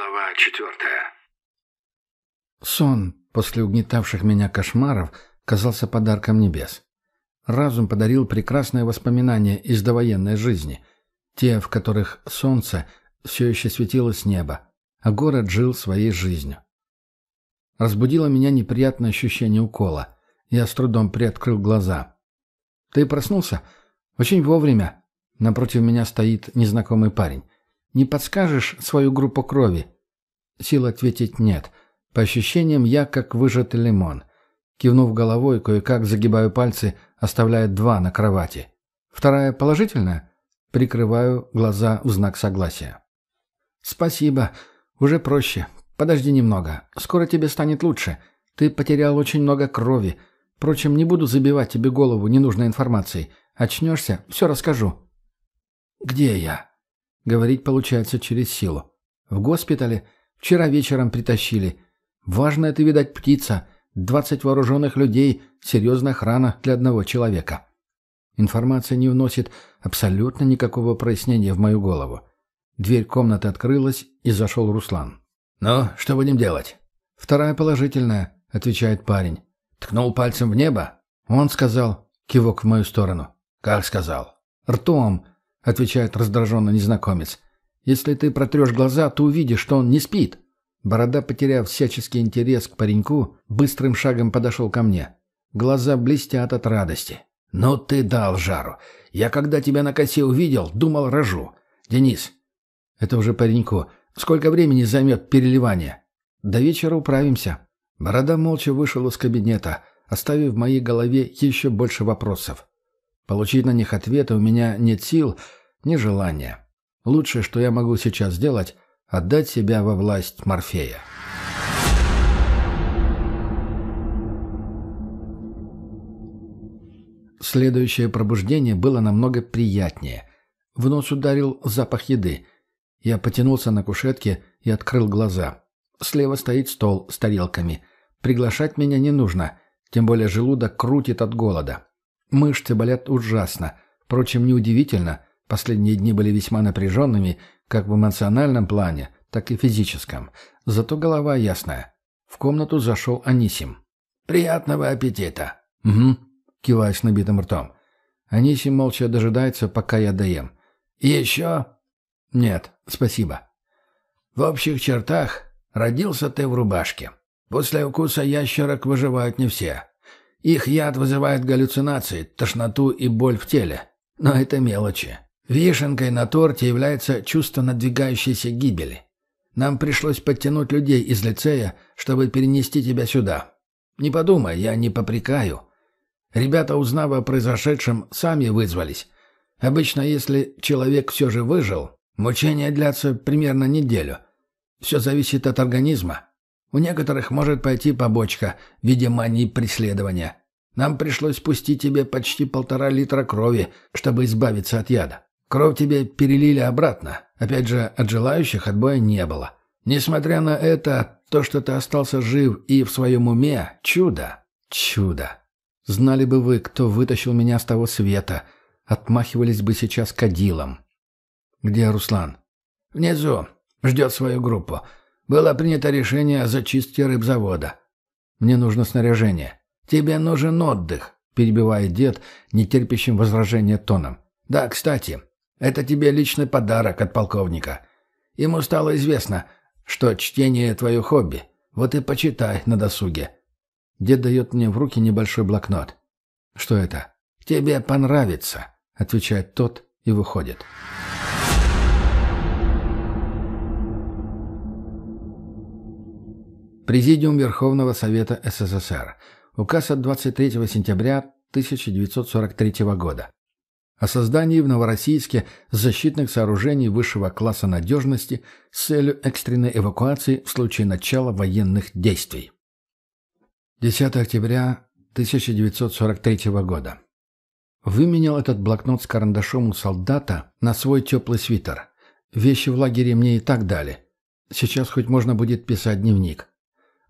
Глава четвертая. Сон после угнетавших меня кошмаров казался подарком небес. Разум подарил прекрасные воспоминания из довоенной жизни, те, в которых солнце все еще светило с неба, а город жил своей жизнью. Разбудило меня неприятное ощущение укола. Я с трудом приоткрыл глаза. «Ты проснулся? Очень вовремя». Напротив меня стоит незнакомый парень. «Не подскажешь свою группу крови?» Сил ответить нет. По ощущениям, я как выжатый лимон. Кивнув головой, кое-как загибаю пальцы, оставляя два на кровати. Вторая положительная? Прикрываю глаза в знак согласия. «Спасибо. Уже проще. Подожди немного. Скоро тебе станет лучше. Ты потерял очень много крови. Впрочем, не буду забивать тебе голову ненужной информацией. Очнешься, все расскажу». «Где я?» Говорить получается через силу. «В госпитале. Вчера вечером притащили. Важная ты, видать, птица. Двадцать вооруженных людей. Серьезная охрана для одного человека». Информация не вносит абсолютно никакого прояснения в мою голову. Дверь комнаты открылась, и зашел Руслан. «Ну, что будем делать?» «Вторая положительная», — отвечает парень. «Ткнул пальцем в небо?» «Он сказал», — кивок в мою сторону. «Как сказал?» «Ртом», — отвечает раздраженно незнакомец. «Если ты протрешь глаза, то увидишь, что он не спит». Борода, потеряв всяческий интерес к пареньку, быстрым шагом подошел ко мне. Глаза блестят от радости. «Ну ты дал жару. Я когда тебя на косе увидел, думал, рожу. Денис, это уже пареньку. Сколько времени займет переливание? До вечера управимся. Борода молча вышел из кабинета, оставив в моей голове еще больше вопросов. Получить на них ответы у меня нет сил, ни желания. Лучшее, что я могу сейчас сделать, отдать себя во власть Морфея. Следующее пробуждение было намного приятнее. В нос ударил запах еды. Я потянулся на кушетке и открыл глаза. Слева стоит стол с тарелками. Приглашать меня не нужно, тем более желудок крутит от голода. Мышцы болят ужасно. Впрочем, неудивительно, последние дни были весьма напряженными, как в эмоциональном плане, так и физическом. Зато голова ясная. В комнату зашел Анисим. «Приятного аппетита!» «Угу», — кивая с набитым ртом. Анисим молча дожидается, пока я доем. «Еще?» «Нет, спасибо». «В общих чертах родился ты в рубашке. После укуса ящерок выживают не все. Их яд вызывает галлюцинации, тошноту и боль в теле. Но это мелочи. Вишенкой на торте является чувство надвигающейся гибели. Нам пришлось подтянуть людей из лицея, чтобы перенести тебя сюда. Не подумай, я не попрекаю. Ребята, узнав о произошедшем, сами вызвались. Обычно, если человек все же выжил, Мучения длятся примерно неделю. Все зависит от организма. У некоторых может пойти побочка в виде мании преследования. Нам пришлось пустить тебе почти полтора литра крови, чтобы избавиться от яда. Кровь тебе перелили обратно. Опять же, от желающих отбоя не было. Несмотря на это, то, что ты остался жив и в своем уме – чудо. Чудо. Знали бы вы, кто вытащил меня с того света, отмахивались бы сейчас кадилом. «Где Руслан?» «Внизу. Ждет свою группу. Было принято решение о зачистке рыбзавода». «Мне нужно снаряжение». «Тебе нужен отдых», — перебивает дед, нетерпящим возражения тоном. «Да, кстати, это тебе личный подарок от полковника. Ему стало известно, что чтение — твое хобби. Вот и почитай на досуге». Дед дает мне в руки небольшой блокнот. «Что это?» «Тебе понравится», — отвечает тот и выходит. Президиум Верховного Совета СССР. Указ от 23 сентября 1943 года. О создании в Новороссийске защитных сооружений высшего класса надежности с целью экстренной эвакуации в случае начала военных действий. 10 октября 1943 года. Выменял этот блокнот с карандашом у солдата на свой теплый свитер. Вещи в лагере мне и так дали. Сейчас хоть можно будет писать дневник.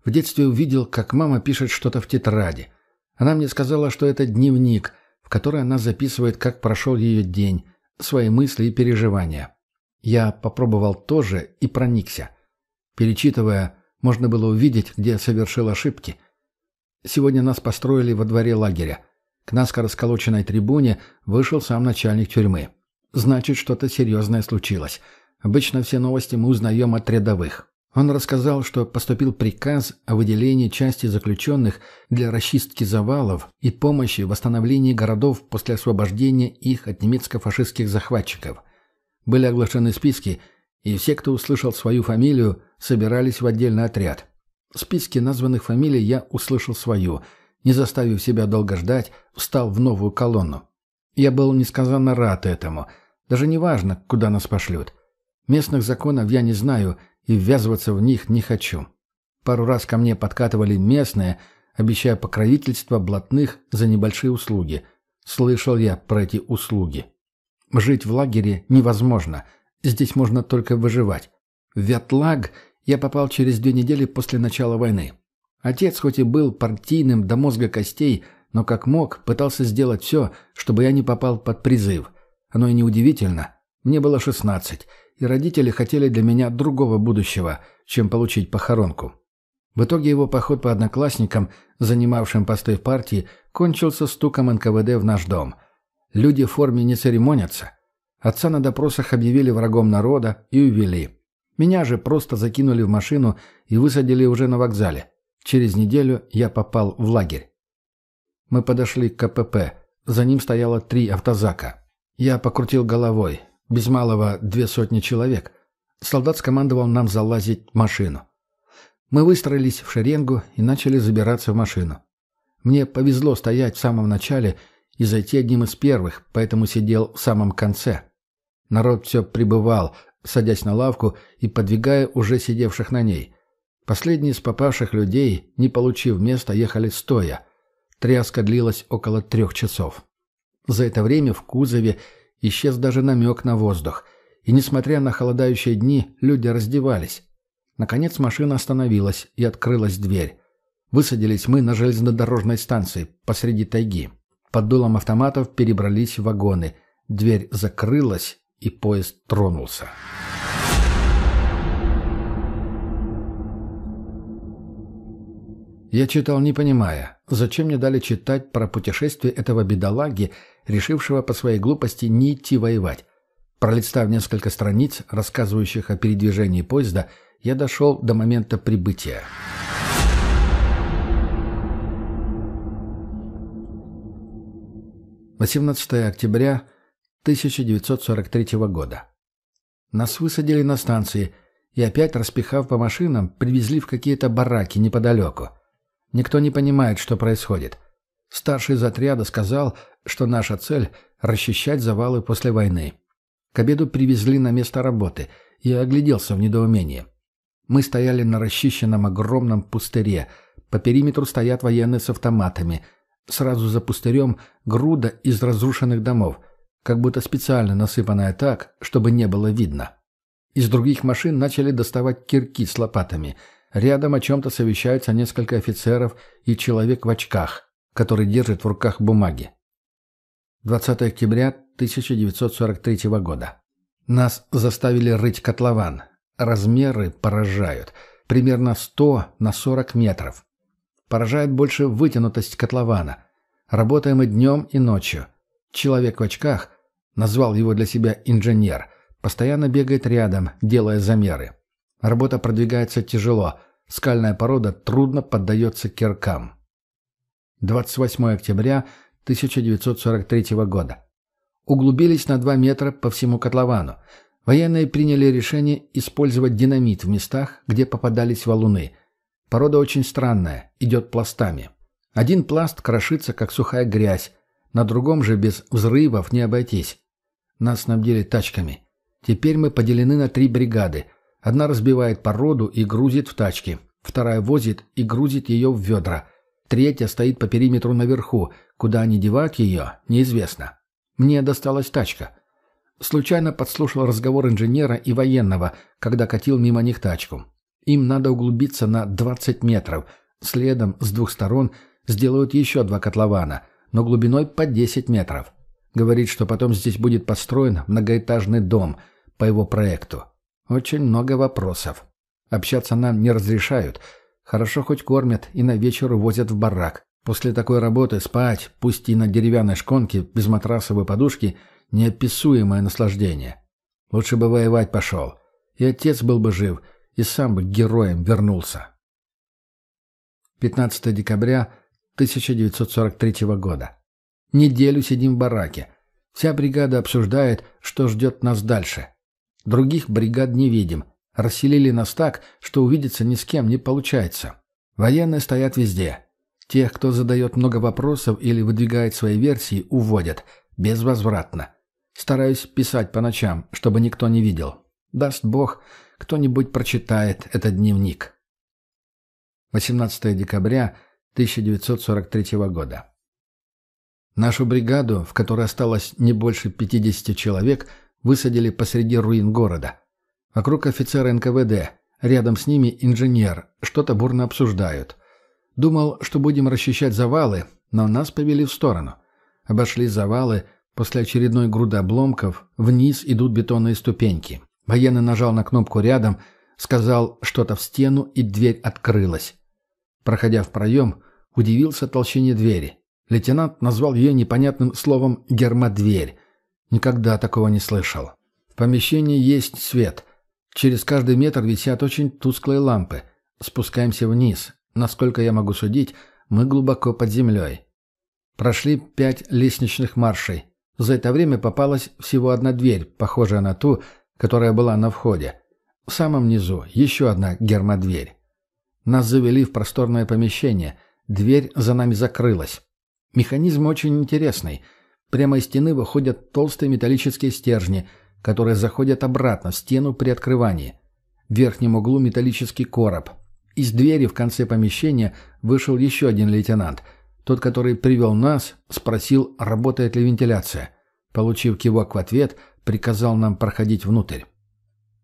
В детстве увидел, как мама пишет что-то в тетради. Она мне сказала, что это дневник, в который она записывает, как прошел ее день, свои мысли и переживания. Я попробовал тоже и проникся. Перечитывая, можно было увидеть, где совершил ошибки. Сегодня нас построили во дворе лагеря. К наскоро сколоченной трибуне вышел сам начальник тюрьмы. Значит, что-то серьезное случилось. Обычно все новости мы узнаем от рядовых. Он рассказал, что поступил приказ о выделении части заключенных для расчистки завалов и помощи в восстановлении городов после освобождения их от немецко-фашистских захватчиков. Были оглашены списки, и все, кто услышал свою фамилию, собирались в отдельный отряд. В списке названных фамилий я услышал свою. Не заставив себя долго ждать, встал в новую колонну. Я был несказанно рад этому. Даже не важно, куда нас пошлют. Местных законов я не знаю – и ввязываться в них не хочу. Пару раз ко мне подкатывали местные, обещая покровительство блатных за небольшие услуги. Слышал я про эти услуги. Жить в лагере невозможно. Здесь можно только выживать. В Вятлаг я попал через две недели после начала войны. Отец хоть и был партийным до мозга костей, но как мог, пытался сделать все, чтобы я не попал под призыв. Оно и неудивительно. Мне было шестнадцать, и родители хотели для меня другого будущего, чем получить похоронку. В итоге его поход по одноклассникам, занимавшим посты в партии, кончился стуком НКВД в наш дом. Люди в форме не церемонятся. Отца на допросах объявили врагом народа и увели. Меня же просто закинули в машину и высадили уже на вокзале. Через неделю я попал в лагерь. Мы подошли к КПП. За ним стояло три автозака. Я покрутил головой. Без малого две сотни человек. Солдат скомандовал нам залазить в машину. Мы выстроились в шеренгу и начали забираться в машину. Мне повезло стоять в самом начале и зайти одним из первых, поэтому сидел в самом конце. Народ все прибывал, садясь на лавку и подвигая уже сидевших на ней. Последние из попавших людей, не получив места, ехали стоя. Тряска длилась около трех часов. За это время в кузове Исчез даже намек на воздух. И, несмотря на холодающие дни, люди раздевались. Наконец машина остановилась, и открылась дверь. Высадились мы на железнодорожной станции, посреди тайги. Под дулом автоматов перебрались в вагоны. Дверь закрылась, и поезд тронулся. Я читал, не понимая, зачем мне дали читать про путешествие этого бедолаги, решившего по своей глупости не идти воевать. Пролистав несколько страниц, рассказывающих о передвижении поезда, я дошел до момента прибытия. Восемнадцатое октября 1943 года. Нас высадили на станции и опять, распихав по машинам, привезли в какие-то бараки неподалеку. Никто не понимает, что происходит. Старший из отряда сказал, что наша цель – расчищать завалы после войны. К обеду привезли на место работы, я огляделся в недоумении. Мы стояли на расчищенном огромном пустыре. По периметру стоят военные с автоматами. Сразу за пустырем груда из разрушенных домов, как будто специально насыпанная так, чтобы не было видно. Из других машин начали доставать кирки с лопатами – Рядом о чем-то совещаются несколько офицеров и человек в очках, который держит в руках бумаги. 20 октября 1943 года. Нас заставили рыть котлован. Размеры поражают. Примерно 100 на 40 метров. Поражает больше вытянутость котлована. Работаем и днем, и ночью. Человек в очках, назвал его для себя инженер, постоянно бегает рядом, делая замеры. Работа продвигается тяжело. Скальная порода трудно поддается киркам. 28 октября 1943 года. Углубились на 2 метра по всему котловану. Военные приняли решение использовать динамит в местах, где попадались валуны. Порода очень странная, идет пластами. Один пласт крошится, как сухая грязь, на другом же без взрывов не обойтись. Нас снабдили тачками. Теперь мы поделены на три бригады – Одна разбивает породу и грузит в тачки, вторая возит и грузит ее в ведра, третья стоит по периметру наверху, куда они девать ее, неизвестно. Мне досталась тачка. Случайно подслушал разговор инженера и военного, когда катил мимо них тачку. Им надо углубиться на 20 метров. Следом, с двух сторон, сделают еще два котлована, но глубиной по 10 метров. Говорит, что потом здесь будет построен многоэтажный дом по его проекту. Очень много вопросов. Общаться нам не разрешают. Хорошо хоть кормят и на вечер увозят в барак. После такой работы спать, пусть и на деревянной шконке, без матрасовой подушки, неописуемое наслаждение. Лучше бы воевать пошел. И отец был бы жив, и сам бы героем вернулся. 15 декабря 1943 года. Неделю сидим в бараке. Вся бригада обсуждает, что ждет нас дальше. Других бригад не видим. Расселили нас так, что увидеться ни с кем не получается. Военные стоят везде. Тех, кто задает много вопросов или выдвигает свои версии, уводят. Безвозвратно. Стараюсь писать по ночам, чтобы никто не видел. Даст Бог, кто-нибудь прочитает этот дневник. 18 декабря 1943 года. Нашу бригаду, в которой осталось не больше 50 человек, высадили посреди руин города. Вокруг офицеры НКВД, рядом с ними инженер, что-то бурно обсуждают. Думал, что будем расчищать завалы, но нас повели в сторону. Обошли завалы, после очередной груды обломков вниз идут бетонные ступеньки. Военный нажал на кнопку рядом, сказал что-то в стену, и дверь открылась. Проходя в проем, удивился толщине двери. Лейтенант назвал ее непонятным словом «гермодверь». Никогда такого не слышал. В помещении есть свет. Через каждый метр висят очень тусклые лампы. Спускаемся вниз. Насколько я могу судить, мы глубоко под землей. Прошли пять лестничных маршей. За это время попалась всего одна дверь, похожая на ту, которая была на входе. В самом низу еще одна гермодверь. Нас завели в просторное помещение. Дверь за нами закрылась. Механизм очень интересный. Прямо из стены выходят толстые металлические стержни, которые заходят обратно в стену при открывании. В верхнем углу металлический короб. Из двери в конце помещения вышел еще один лейтенант. Тот, который привел нас, спросил, работает ли вентиляция. Получив кивок в ответ, приказал нам проходить внутрь.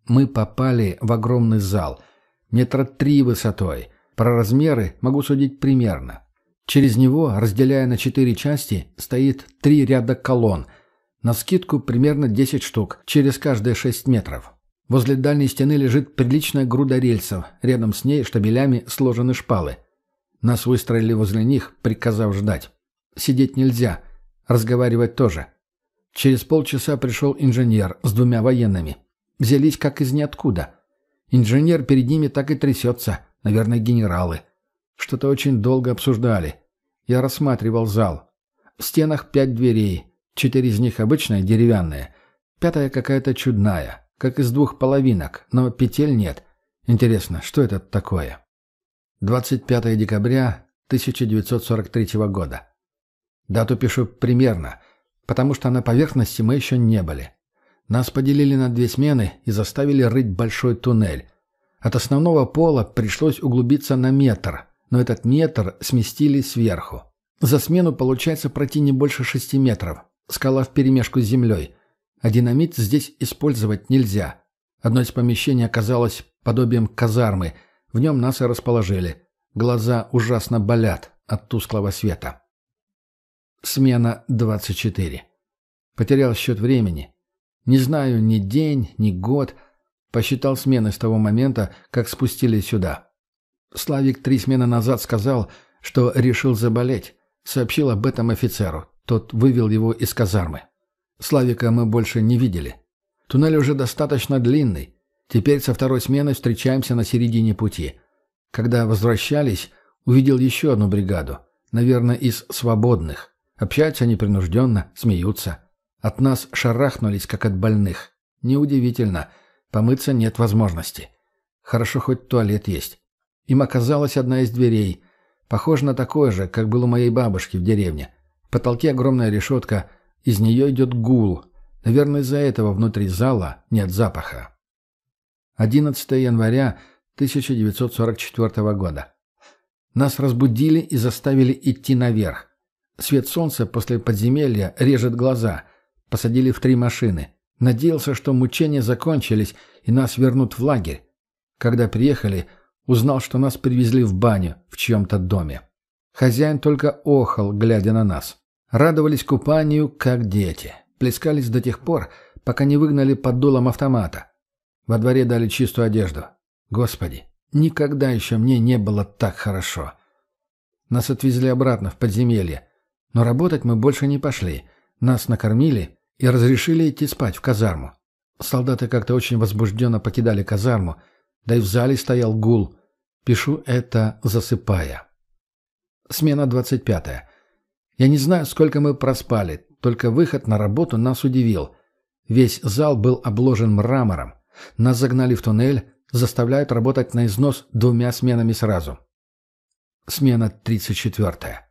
Мы попали в огромный зал. Метра три высотой. Про размеры могу судить примерно. Через него, разделяя на четыре части, стоит три ряда колонн. На скидку примерно 10 штук, через каждые 6 метров. Возле дальней стены лежит приличная груда рельсов, рядом с ней штабелями сложены шпалы. Нас выстроили возле них, приказав ждать. Сидеть нельзя, разговаривать тоже. Через полчаса пришел инженер с двумя военными. Взялись как из ниоткуда. Инженер перед ними так и трясется, наверное, генералы. Что-то очень долго обсуждали. Я рассматривал зал. В стенах пять дверей. Четыре из них обычные, деревянные. Пятая какая-то чудная, как из двух половинок, но петель нет. Интересно, что это такое? 25 декабря 1943 года. Дату пишу примерно, потому что на поверхности мы еще не были. Нас поделили на две смены и заставили рыть большой туннель. От основного пола пришлось углубиться на метр, но этот метр сместили сверху. За смену получается пройти не больше шести метров. Скала вперемешку с землей. А динамит здесь использовать нельзя. Одно из помещений оказалось подобием казармы. В нем нас и расположили. Глаза ужасно болят от тусклого света. Смена 24. Потерял счет времени. Не знаю ни день, ни год. Посчитал смены с того момента, как спустились сюда. Славик три смены назад сказал, что решил заболеть. Сообщил об этом офицеру. Тот вывел его из казармы. Славика мы больше не видели. Туннель уже достаточно длинный. Теперь со второй сменой встречаемся на середине пути. Когда возвращались, увидел еще одну бригаду. Наверное, из свободных. Общаются непринужденно, смеются. От нас шарахнулись, как от больных. Неудивительно. Помыться нет возможности. Хорошо, хоть туалет есть. Им оказалась одна из дверей. Похоже на такое же, как был у моей бабушки в деревне. В потолке огромная решетка, из нее идет гул. Наверное, из-за этого внутри зала нет запаха. 11 января 1944 года. Нас разбудили и заставили идти наверх. Свет солнца после подземелья режет глаза. Посадили в три машины. Надеялся, что мучения закончились и нас вернут в лагерь. Когда приехали, Узнал, что нас привезли в баню в чьем-то доме. Хозяин только охал, глядя на нас. Радовались купанию, как дети. Плескались до тех пор, пока не выгнали под дулом автомата. Во дворе дали чистую одежду. Господи, никогда еще мне не было так хорошо. Нас отвезли обратно в подземелье. Но работать мы больше не пошли. Нас накормили и разрешили идти спать в казарму. Солдаты как-то очень возбужденно покидали казарму, да и в зале стоял гул. Пишу это, засыпая. Смена двадцать пятая. Я не знаю, сколько мы проспали, только выход на работу нас удивил. Весь зал был обложен мрамором. Нас загнали в туннель, заставляют работать на износ двумя сменами сразу. Смена тридцать четвертая.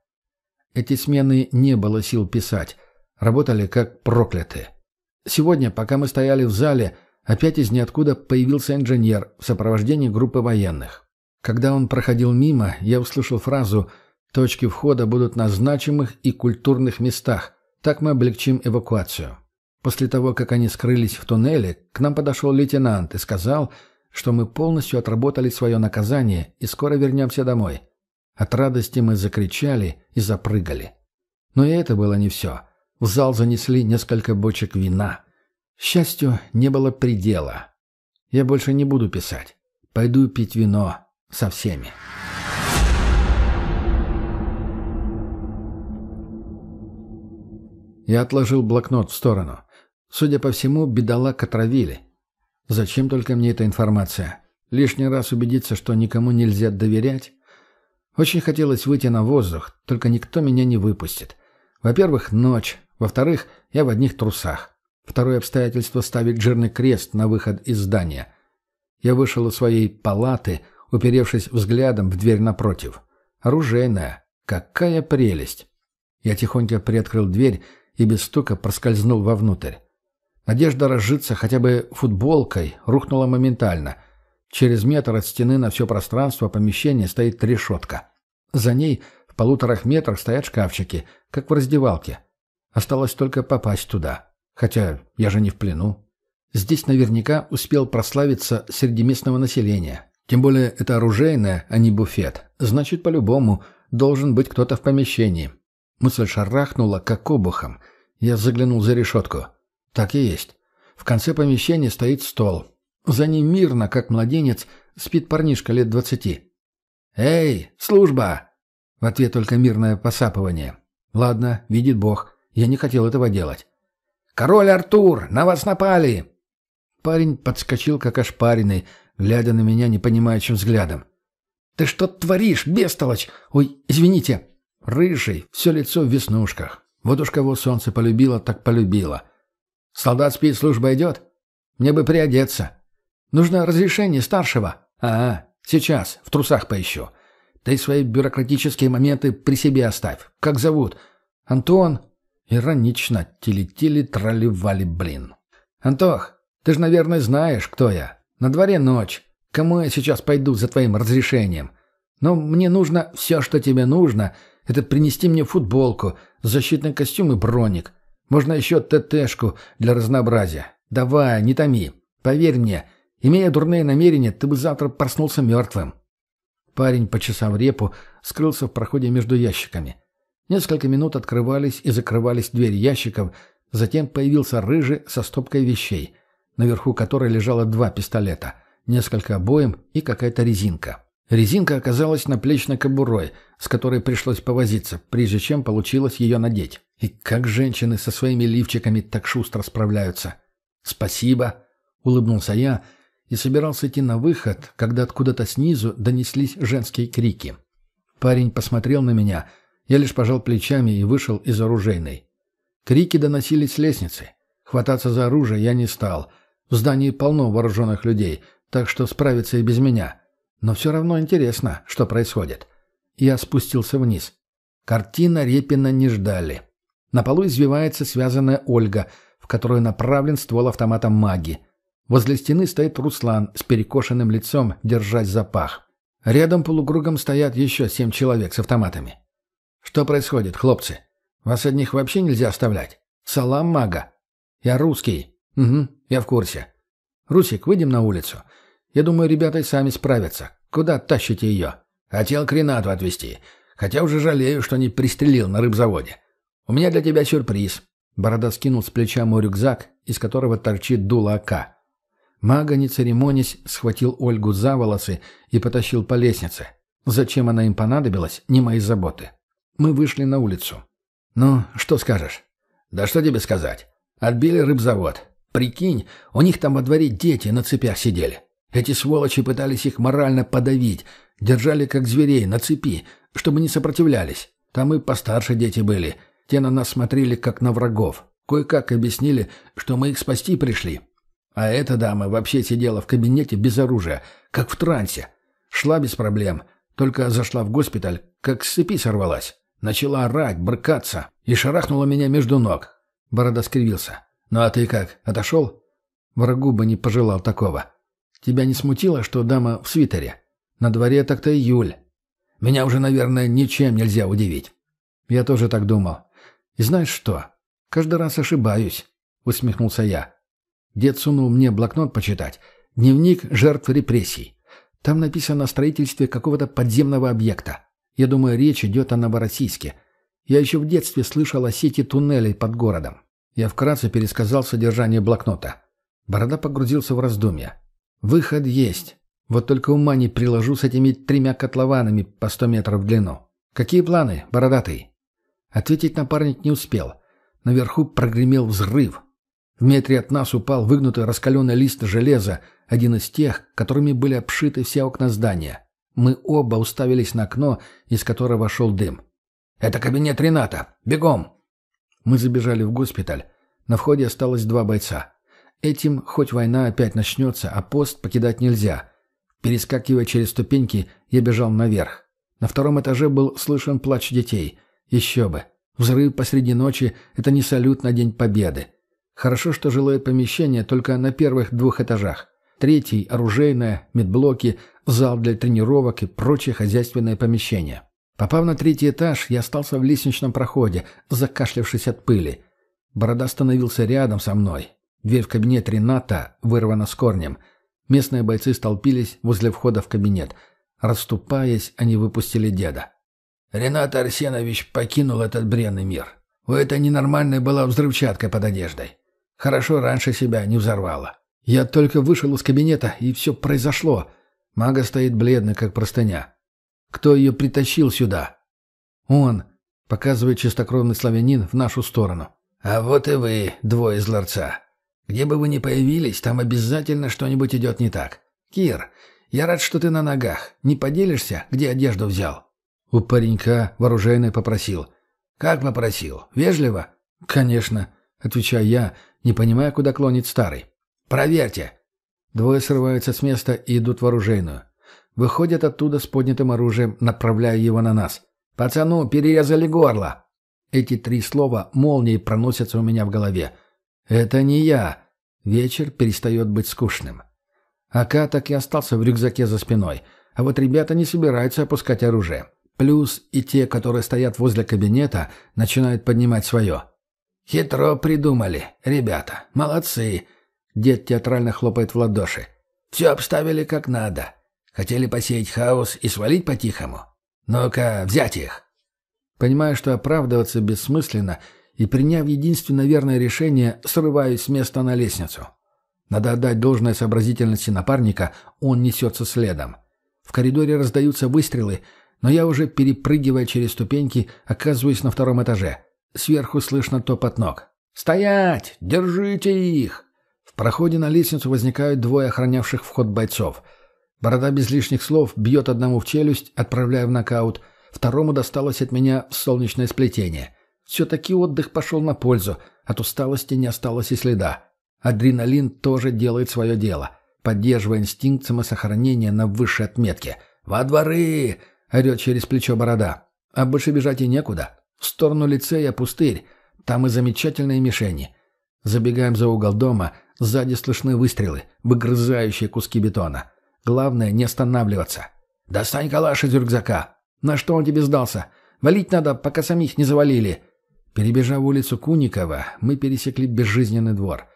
Эти смены не было сил писать. Работали как проклятые. Сегодня, пока мы стояли в зале, опять из ниоткуда появился инженер в сопровождении группы военных. Когда он проходил мимо, я услышал фразу «Точки входа будут на значимых и культурных местах. Так мы облегчим эвакуацию». После того, как они скрылись в туннеле, к нам подошел лейтенант и сказал, что мы полностью отработали свое наказание и скоро вернемся домой. От радости мы закричали и запрыгали. Но и это было не все. В зал занесли несколько бочек вина. Счастью, не было предела. Я больше не буду писать. Пойду пить вино со всеми. Я отложил блокнот в сторону. Судя по всему, бедолаг отравили. Зачем только мне эта информация? Лишний раз убедиться, что никому нельзя доверять? Очень хотелось выйти на воздух, только никто меня не выпустит. Во-первых, ночь. Во-вторых, я в одних трусах. Второе обстоятельство ставит жирный крест на выход из здания. Я вышел из своей палаты, уперевшись взглядом в дверь напротив. Оружейная. Какая прелесть! Я тихонько приоткрыл дверь и без стука проскользнул вовнутрь. Надежда разжиться хотя бы футболкой рухнула моментально. Через метр от стены на все пространство помещения стоит решетка. За ней в полуторах метрах стоят шкафчики, как в раздевалке. Осталось только попасть туда. Хотя я же не в плену. Здесь наверняка успел прославиться среди местного населения. Тем более это оружейное, а не буфет. Значит, по-любому должен быть кто-то в помещении. Мысль шарахнула, как обухом. Я заглянул за решетку. Так и есть. В конце помещения стоит стол. За ним мирно, как младенец, спит парнишка лет двадцати. «Эй, служба!» В ответ только мирное посапывание. «Ладно, видит Бог. Я не хотел этого делать». «Король Артур! На вас напали!» Парень подскочил, как ошпаренный, глядя на меня непонимающим взглядом. «Ты что творишь, бестолочь? Ой, извините!» Рыжий, все лицо в веснушках. Вот уж кого солнце полюбило, так полюбило. «Солдат спецслужба идет? Мне бы приодеться. Нужно разрешение старшего. А, сейчас, в трусах поищу. Ты свои бюрократические моменты при себе оставь. Как зовут? Антон? Иронично. Тили-тили, тролливали, блин. Антох, ты же, наверное, знаешь, кто я. На дворе ночь. Кому я сейчас пойду за твоим разрешением? Но мне нужно все, что тебе нужно. Это принести мне футболку, защитный костюм и броник. Можно еще ТТшку для разнообразия. Давай, не томи. Поверь мне, Имея дурные намерения, ты бы завтра проснулся мертвым. Парень, почесав репу, скрылся в проходе между ящиками. Несколько минут открывались и закрывались двери ящиков, затем появился рыжий со стопкой вещей, наверху которой лежало два пистолета, несколько обоим и какая-то резинка. Резинка оказалась наплечной кобурой, с которой пришлось повозиться, прежде чем получилось ее надеть. И как женщины со своими лифчиками так шустро справляются. «Спасибо», — улыбнулся я, — и собирался идти на выход, когда откуда-то снизу донеслись женские крики. Парень посмотрел на меня, я лишь пожал плечами и вышел из оружейной. Крики доносились с лестницы. Хвататься за оружие я не стал. В здании полно вооруженных людей, так что справиться и без меня. Но все равно интересно, что происходит. Я спустился вниз. Картина Репина не ждали. На полу извивается связанная Ольга, в которую направлен ствол автомата маги. Возле стены стоит Руслан с перекошенным лицом, держась за пах. Рядом полукругом стоят еще семь человек с автоматами. «Что происходит, хлопцы? Вас одних вообще нельзя оставлять? Салам, мага!» «Я русский». «Угу, я в курсе». «Русик, выйдем на улицу. Я думаю, ребята и сами справятся. Куда тащите ее?» «Хотел к Ренату отвезти. Хотя уже жалею, что не пристрелил на рыбзаводе. У меня для тебя сюрприз». Борода скинул с плеча мой рюкзак, из которого торчит дуло АК. Мага, не церемонясь, схватил Ольгу за волосы и потащил по лестнице. Зачем она им понадобилась, не мои заботы. Мы вышли на улицу. «Ну, что скажешь?» «Да что тебе сказать? Отбили рыбзавод. Прикинь, у них там во дворе дети на цепях сидели. Эти сволочи пытались их морально подавить, держали как зверей на цепи, чтобы не сопротивлялись. Там и постарше дети были. Те на нас смотрели, как на врагов. Кое-как объяснили, что мы их спасти пришли. А эта дама вообще сидела в кабинете без оружия, как в трансе. Шла без проблем, только зашла в госпиталь, как с цепи сорвалась. Начала орать, брыкаться и шарахнула меня между ног. Борода скривился. «Ну а ты как, отошел?» Врагу бы не пожелал такого. «Тебя не смутило, что дама в свитере? На дворе так-то июль. Меня уже, наверное, ничем нельзя удивить». «Я тоже так думал. И знаешь что? Каждый раз ошибаюсь», — усмехнулся я. Дед сунул мне блокнот почитать. Дневник жертв репрессий. Там написано о строительстве какого-то подземного объекта. Я думаю, речь идет о Новороссийске. Я еще в детстве слышал о сети туннелей под городом. Я вкратце пересказал содержание блокнота. Борода погрузился в раздумья. Выход есть. Вот только ума не приложу с этими тремя котлованами по сто метров в длину. Какие планы, бородатый? Ответить напарник не успел. Наверху прогремел взрыв. В метре от нас упал выгнутый раскаленный лист железа, один из тех, которыми были обшиты все окна здания. Мы оба уставились на окно, из которого шел дым. «Это кабинет Рената! Бегом!» Мы забежали в госпиталь. На входе осталось два бойца. Этим, хоть война опять начнется, а пост покидать нельзя. Перескакивая через ступеньки, я бежал наверх. На втором этаже был слышен плач детей. Еще бы. Взрыв посреди ночи — это не салют на День Победы. Хорошо, что жилое помещение только на первых двух этажах. Третий — оружейное, медблоки, зал для тренировок и прочие хозяйственные помещения. Попав на третий этаж, я остался в лестничном проходе, закашлявшись от пыли. Борода остановился рядом со мной. Дверь в кабинет Рената вырвана с корнем. Местные бойцы столпились возле входа в кабинет. Расступаясь, они выпустили деда. Ренат Арсенович покинул этот бренный мир. У этой ненормальной была взрывчатка под одеждой. Хорошо раньше себя не взорвала. Я только вышел из кабинета, и все произошло. Мага стоит бледный, как простыня. Кто ее притащил сюда? Он, показывает чистокровный славянин в нашу сторону. А вот и вы, двое из. Где бы вы ни появились, там обязательно что-нибудь идет не так. Кир, я рад, что ты на ногах. Не поделишься, где одежду взял? У паренька вооруженный попросил. Как попросил? Вежливо? Конечно, отвечаю я, не понимая, куда клонит старый. Проверьте. Двое срываются с места и идут в оружейную. Выходят оттуда с поднятым оружием, направляя его на нас. «Пацану перерезали горло!» Эти три слова молнией проносятся у меня в голове. «Это не я!» Вечер перестает быть скучным. Ака так и остался в рюкзаке за спиной, а вот ребята не собираются опускать оружие. Плюс и те, которые стоят возле кабинета, начинают поднимать свое. «Хитро придумали, ребята. Молодцы!» Дед театрально хлопает в ладоши. «Все обставили как надо. Хотели посеять хаос и свалить по-тихому? Ну-ка, взять их!» Понимаю, что оправдываться бессмысленно, и, приняв единственно верное решение, срываюсь с места на лестницу. Надо отдать должное сообразительности напарника, он несется следом. В коридоре раздаются выстрелы, но я уже, перепрыгивая через ступеньки, оказываюсь на втором этаже. Сверху слышно топот ног. «Стоять! Держите их!» В проходе на лестницу возникают двое охранявших вход бойцов — Борода без лишних слов бьет одному в челюсть, отправляя в нокаут. Второму досталось от меня солнечное сплетение. Все-таки отдых пошел на пользу. От усталости не осталось и следа. Адреналин тоже делает свое дело, поддерживая инстинкт самосохранения на высшей отметке. «Во дворы!» — орет через плечо борода. А больше бежать и некуда. В сторону лицея пустырь. Там и замечательные мишени. Забегаем за угол дома. Сзади слышны выстрелы, выгрызающие куски бетона. Главное, не останавливаться. «Достань калаш из рюкзака!» «На что он тебе сдался? Валить надо, пока самих не завалили!» Перебежав улицу Куникова, мы пересекли безжизненный двор.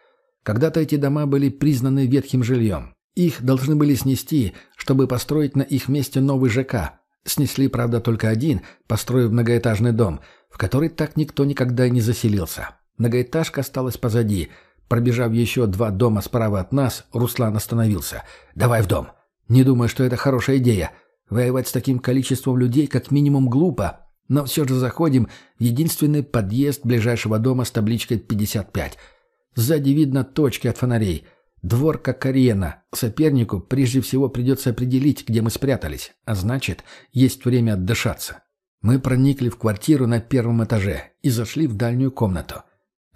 Когда-то эти дома были признаны ветхим жильем. Их должны были снести, чтобы построить на их месте новый ЖК. Снесли, правда, только один, построив многоэтажный дом, в который так никто никогда и не заселился. Многоэтажка осталась позади. Пробежав еще два дома справа от нас, Руслан остановился. «Давай в дом. Не думаю, что это хорошая идея. Воевать с таким количеством людей как минимум глупо. Но все же заходим в единственный подъезд ближайшего дома с табличкой 55. Сзади видно точки от фонарей. Двор как арена. Сопернику прежде всего придется определить, где мы спрятались. А значит, есть время отдышаться. Мы проникли в квартиру на первом этаже и зашли в дальнюю комнату.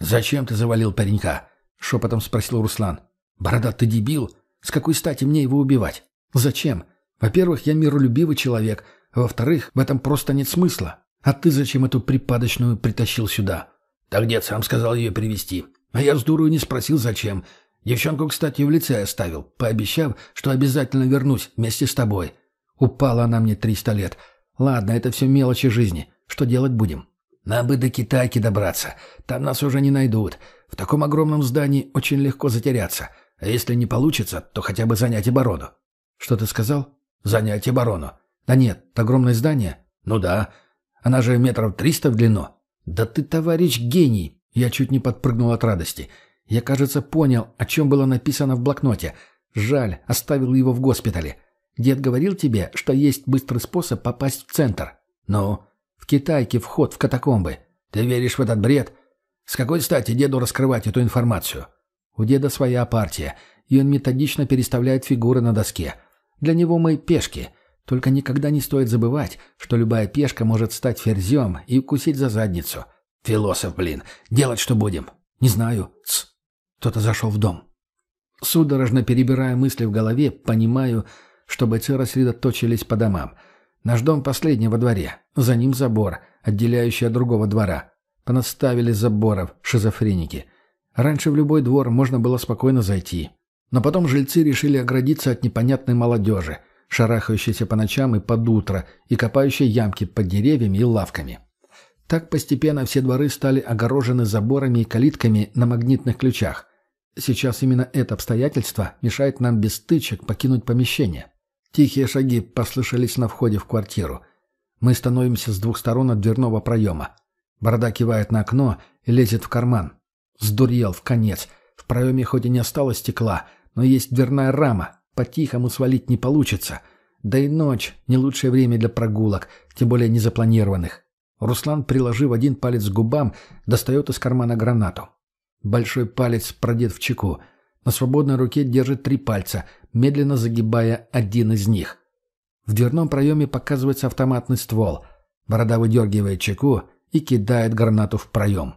«Зачем ты завалил паренька?» — шепотом спросил Руслан. «Борода, ты дебил? С какой стати мне его убивать? Зачем? Во-первых, я миролюбивый человек, а во-вторых, в этом просто нет смысла. А ты зачем эту припадочную притащил сюда?» «Так дед сам сказал ее привести. А я с дуру не спросил, зачем. Девчонку, кстати, в лице оставил, пообещав, что обязательно вернусь вместе с тобой. Упала она мне триста лет. Ладно, это все мелочи жизни. Что делать будем? Нам бы до Китайки добраться. Там нас уже не найдут. В таком огромном здании очень легко затеряться. А если не получится, то хотя бы занять оборону. Что ты сказал? Занять оборону. Да нет, огромное здание? Ну да. Она же метров триста в длину. Да ты, товарищ, гений. Я чуть не подпрыгнул от радости. Я, кажется, понял, о чем было написано в блокноте. Жаль, оставил его в госпитале. Дед говорил тебе, что есть быстрый способ попасть в центр. Ну, в Китайке вход в катакомбы. Ты веришь в этот бред? С какой стати деду раскрывать эту информацию? У деда своя партия, и он методично переставляет фигуры на доске. Для него мы пешки. Только никогда не стоит забывать, что любая пешка может стать ферзем и укусить за задницу. Философ, блин. Делать что будем? Не знаю. Тс. Кто-то зашел в дом. Судорожно перебирая мысли в голове, понимаю, что бойцы рассредоточились по домам. Наш дом последний во дворе. За ним забор, отделяющий от другого двора. Понаставили заборов, шизофреники. Раньше в любой двор можно было спокойно зайти. Но потом жильцы решили оградиться от непонятной молодежи, шарахающейся по ночам и под утро, и копающей ямки под деревьями и лавками. Так постепенно все дворы стали огорожены заборами и калитками на магнитных ключах. Сейчас именно это обстоятельство мешает нам без стычек покинуть помещение. Тихие шаги послышались на входе в квартиру. Мы становимся с двух сторон от дверного проема. Борода кивает на окно и лезет в карман. Сдурел в конец. В проеме хоть и не осталось стекла, но есть дверная рама. По-тихому свалить не получится. Да и ночь — не лучшее время для прогулок, тем более незапланированных. Руслан, приложив один палец к губам, достает из кармана гранату. Большой палец продет в чеку. На свободной руке держит три пальца, медленно загибая один из них. В дверном проеме показывается автоматный ствол. Борода выдергивает чеку и кидает гранату в проем.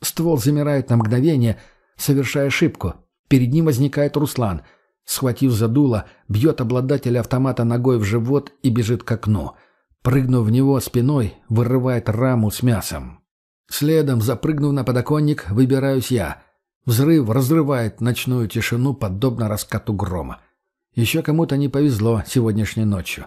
Ствол замирает на мгновение, совершая ошибку. Перед ним возникает Руслан. Схватив за дуло, бьет обладателя автомата ногой в живот и бежит к окну. Прыгнув в него спиной, вырывает раму с мясом. Следом, запрыгнув на подоконник, выбираюсь я. Взрыв разрывает ночную тишину, подобно раскату грома. Еще кому-то не повезло сегодняшней ночью.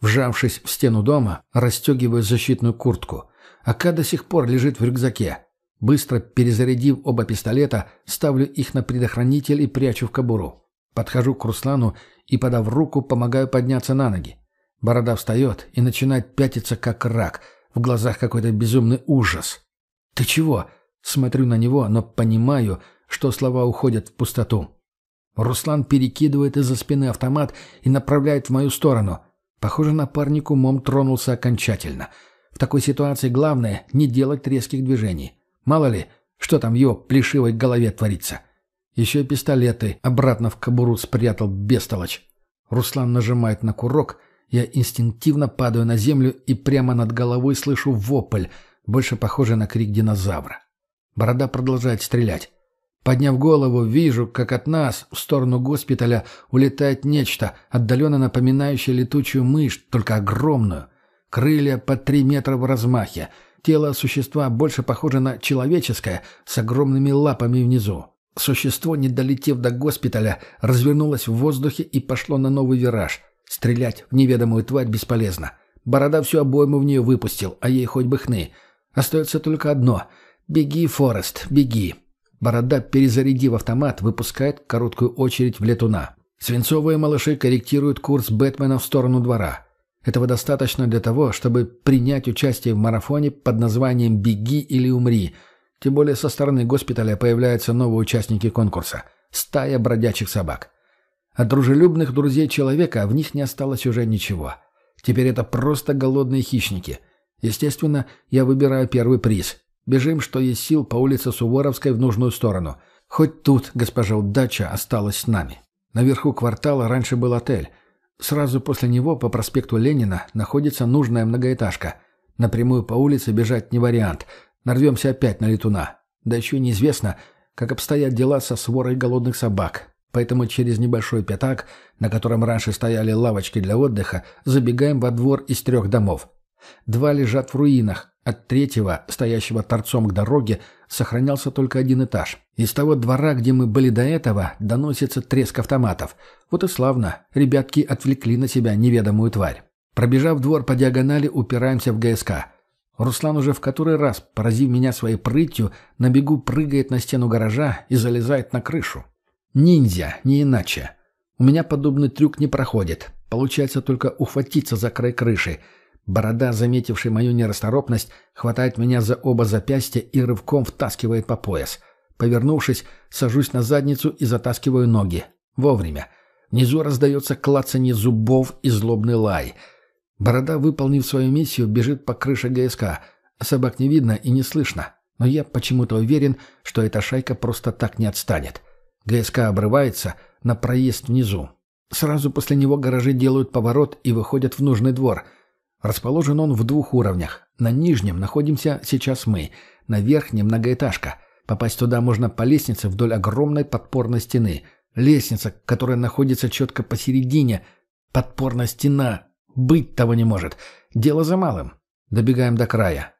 Вжавшись в стену дома, расстегиваю защитную куртку. АК до сих пор лежит в рюкзаке. Быстро перезарядив оба пистолета, ставлю их на предохранитель и прячу в кобуру. Подхожу к Руслану и, подав руку, помогаю подняться на ноги. Борода встает и начинает пятиться, как рак. В глазах какой-то безумный ужас. «Ты чего?» Смотрю на него, но понимаю, что слова уходят в пустоту. Руслан перекидывает из-за спины автомат и направляет в мою сторону. Похоже, напарник умом тронулся окончательно. В такой ситуации главное — не делать резких движений. Мало ли, что там в его плешивой голове творится. Еще и пистолеты обратно в кобуру спрятал бестолочь. Руслан нажимает на курок — я инстинктивно падаю на землю и прямо над головой слышу вопль, больше похожий на крик динозавра. Борода продолжает стрелять. Подняв голову, вижу, как от нас в сторону госпиталя улетает нечто, отдаленно напоминающее летучую мышь, только огромную. Крылья по три метра в размахе. Тело существа больше похоже на человеческое, с огромными лапами внизу. Существо, не долетев до госпиталя, развернулось в воздухе и пошло на новый вираж. Стрелять в неведомую тварь бесполезно. Борода всю обойму в нее выпустил, а ей хоть бы хны. Остается только одно. Беги, Форест, беги. Борода, перезарядив автомат, выпускает короткую очередь в летуна. Свинцовые малыши корректируют курс Бэтмена в сторону двора. Этого достаточно для того, чтобы принять участие в марафоне под названием «Беги или умри», Тем более со стороны госпиталя появляются новые участники конкурса. Стая бродячих собак. От дружелюбных друзей человека в них не осталось уже ничего. Теперь это просто голодные хищники. Естественно, я выбираю первый приз. Бежим, что есть сил, по улице Суворовской в нужную сторону. Хоть тут госпожа удача осталась с нами. Наверху квартала раньше был отель. Сразу после него по проспекту Ленина находится нужная многоэтажка. Напрямую по улице бежать не вариант. Нарвемся опять на летуна. Да еще неизвестно, как обстоят дела со сворой голодных собак. Поэтому через небольшой пятак, на котором раньше стояли лавочки для отдыха, забегаем во двор из трех домов. Два лежат в руинах, от третьего, стоящего торцом к дороге, сохранялся только один этаж. Из того двора, где мы были до этого, доносится треск автоматов. Вот и славно, ребятки отвлекли на себя неведомую тварь. Пробежав двор по диагонали, упираемся в ГСК. Руслан уже в который раз, поразив меня своей прытью, на бегу прыгает на стену гаража и залезает на крышу. Ниндзя, не иначе. У меня подобный трюк не проходит. Получается только ухватиться за край крыши – Борода, заметивший мою нерасторопность, хватает меня за оба запястья и рывком втаскивает по пояс. Повернувшись, сажусь на задницу и затаскиваю ноги. Вовремя. Внизу раздается клацанье зубов и злобный лай. Борода, выполнив свою миссию, бежит по крыше ГСК. Собак не видно и не слышно. Но я почему-то уверен, что эта шайка просто так не отстанет. ГСК обрывается на проезд внизу. Сразу после него гаражи делают поворот и выходят в нужный двор — Расположен он в двух уровнях. На нижнем находимся сейчас мы, на верхнем многоэтажка. Попасть туда можно по лестнице вдоль огромной подпорной стены. Лестница, которая находится четко посередине. Подпорная стена. Быть того не может. Дело за малым. Добегаем до края.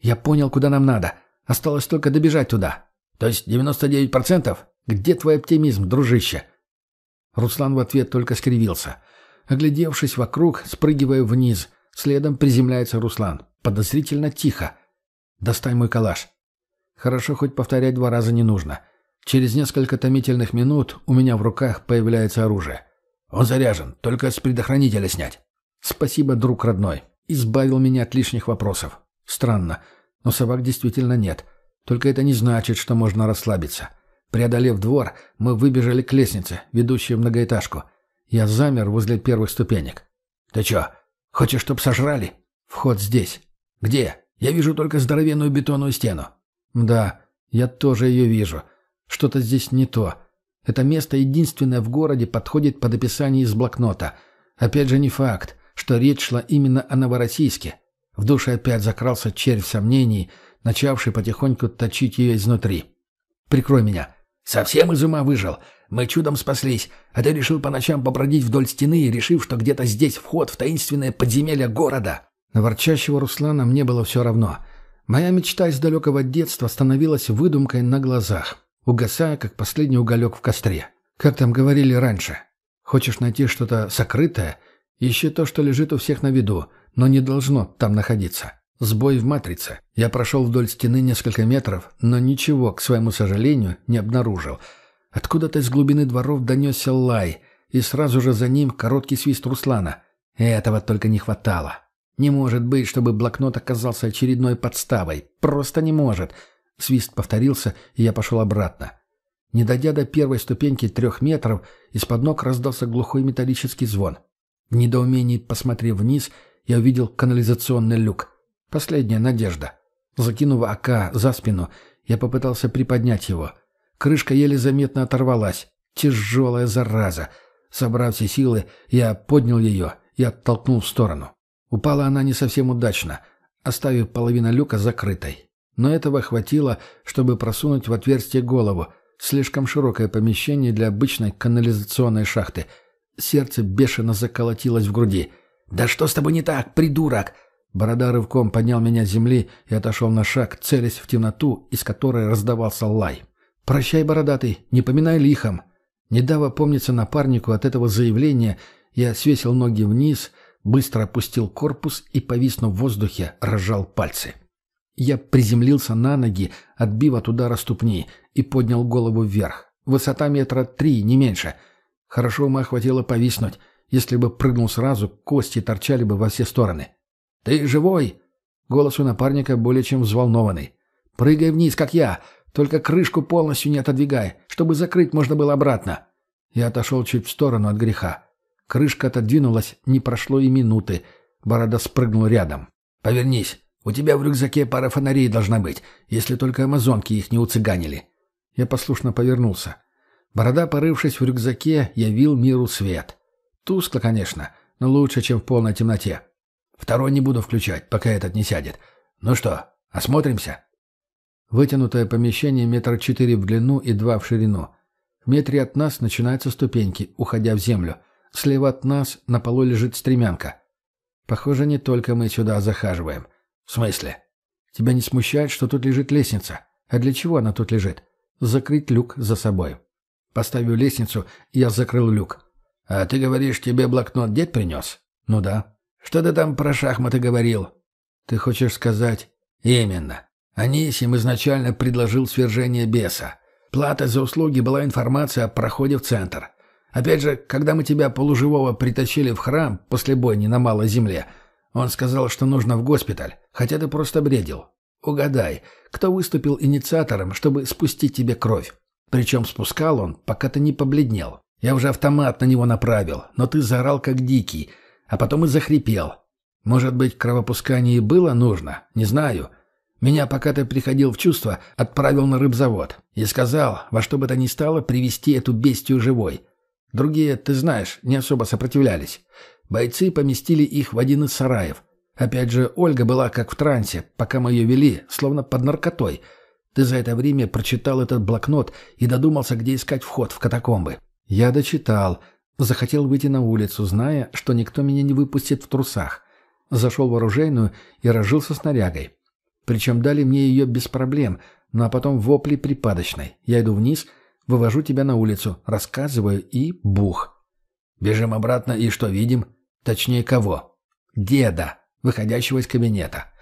Я понял, куда нам надо. Осталось только добежать туда. То есть 99%? Где твой оптимизм, дружище? Руслан в ответ только скривился. Оглядевшись вокруг, спрыгивая вниз – Следом приземляется Руслан. Подозрительно тихо. «Достань мой калаш». Хорошо, хоть повторять два раза не нужно. Через несколько томительных минут у меня в руках появляется оружие. Он заряжен, только с предохранителя снять. Спасибо, друг родной. Избавил меня от лишних вопросов. Странно, но собак действительно нет. Только это не значит, что можно расслабиться. Преодолев двор, мы выбежали к лестнице, ведущей в многоэтажку. Я замер возле первых ступенек. «Ты чё, Хочешь, чтоб сожрали? Вход здесь. Где? Я вижу только здоровенную бетонную стену. Да, я тоже ее вижу. Что-то здесь не то. Это место единственное в городе подходит под описание из блокнота. Опять же не факт, что речь шла именно о Новороссийске. В душе опять закрался червь сомнений, начавший потихоньку точить ее изнутри. «Прикрой меня». «Совсем из ума выжил. Мы чудом спаслись, а ты решил по ночам побродить вдоль стены, решив, что где-то здесь вход в таинственное подземелье города». На ворчащего Руслана мне было все равно. Моя мечта из далекого детства становилась выдумкой на глазах, угасая, как последний уголек в костре. Как там говорили раньше? Хочешь найти что-то сокрытое? Ищи то, что лежит у всех на виду, но не должно там находиться. Сбой в матрице. Я прошел вдоль стены несколько метров, но ничего, к своему сожалению, не обнаружил — Откуда-то из глубины дворов донесся лай, и сразу же за ним короткий свист Руслана. Этого только не хватало. Не может быть, чтобы блокнот оказался очередной подставой. Просто не может. Свист повторился, и я пошел обратно. Не дойдя до первой ступеньки трех метров, из-под ног раздался глухой металлический звон. В недоумении, посмотрев вниз, я увидел канализационный люк. Последняя надежда. Закинув АК за спину, я попытался приподнять его. Крышка еле заметно оторвалась. Тяжелая зараза. Собрав все силы, я поднял ее и оттолкнул в сторону. Упала она не совсем удачно, оставив половину люка закрытой. Но этого хватило, чтобы просунуть в отверстие голову. Слишком широкое помещение для обычной канализационной шахты. Сердце бешено заколотилось в груди. «Да что с тобой не так, придурок?» Борода рывком поднял меня с земли и отошел на шаг, целясь в темноту, из которой раздавался лай. «Прощай, бородатый, не поминай лихом». Не дав опомниться напарнику от этого заявления, я свесил ноги вниз, быстро опустил корпус и, повиснув в воздухе, разжал пальцы. Я приземлился на ноги, отбив от удара ступни, и поднял голову вверх. Высота метра три, не меньше. Хорошо ума хватило повиснуть. Если бы прыгнул сразу, кости торчали бы во все стороны. «Ты живой?» Голос у напарника более чем взволнованный. Прыгай вниз, как я. Только крышку полностью не отодвигай, чтобы закрыть можно было обратно». Я отошел чуть в сторону от греха. Крышка отодвинулась, не прошло и минуты. Борода спрыгнул рядом. «Повернись. У тебя в рюкзаке пара фонарей должна быть, если только амазонки их не уцыганили». Я послушно повернулся. Борода, порывшись в рюкзаке, явил миру свет. Тускло, конечно, но лучше, чем в полной темноте. Второй не буду включать, пока этот не сядет. Ну что, осмотримся?» Вытянутое помещение метра четыре в длину и два в ширину. В метре от нас начинаются ступеньки, уходя в землю. Слева от нас на полу лежит стремянка. Похоже, не только мы сюда захаживаем. В смысле? Тебя не смущает, что тут лежит лестница? А для чего она тут лежит? Закрыть люк за собой. Поставив лестницу, я закрыл люк. «А ты говоришь, тебе блокнот дед принес?» «Ну да». «Что ты там про шахматы говорил?» «Ты хочешь сказать?» «Именно. Анисим изначально предложил свержение беса. Плата за услуги была информация о проходе в центр. Опять же, когда мы тебя полуживого притащили в храм после бойни на Малой Земле, он сказал, что нужно в госпиталь, хотя ты просто бредил. Угадай, кто выступил инициатором, чтобы спустить тебе кровь? Причем спускал он, пока ты не побледнел. Я уже автомат на него направил, но ты заорал как дикий, а потом и захрипел. Может быть, кровопускание и было нужно? Не знаю. Меня, пока ты приходил в чувство, отправил на рыбзавод и сказал, во что бы то ни стало, привести эту бестию живой. Другие, ты знаешь, не особо сопротивлялись. Бойцы поместили их в один из сараев. Опять же, Ольга была как в трансе, пока мы ее вели, словно под наркотой. Ты за это время прочитал этот блокнот и додумался, где искать вход в катакомбы. Я дочитал. Захотел выйти на улицу, зная, что никто меня не выпустит в трусах. Зашел в оружейную и разжился снарягой. Причем дали мне ее без проблем, ну а потом вопли припадочной. Я иду вниз, вывожу тебя на улицу, рассказываю и бух. Бежим обратно и что видим? Точнее, кого? Деда, выходящего из кабинета.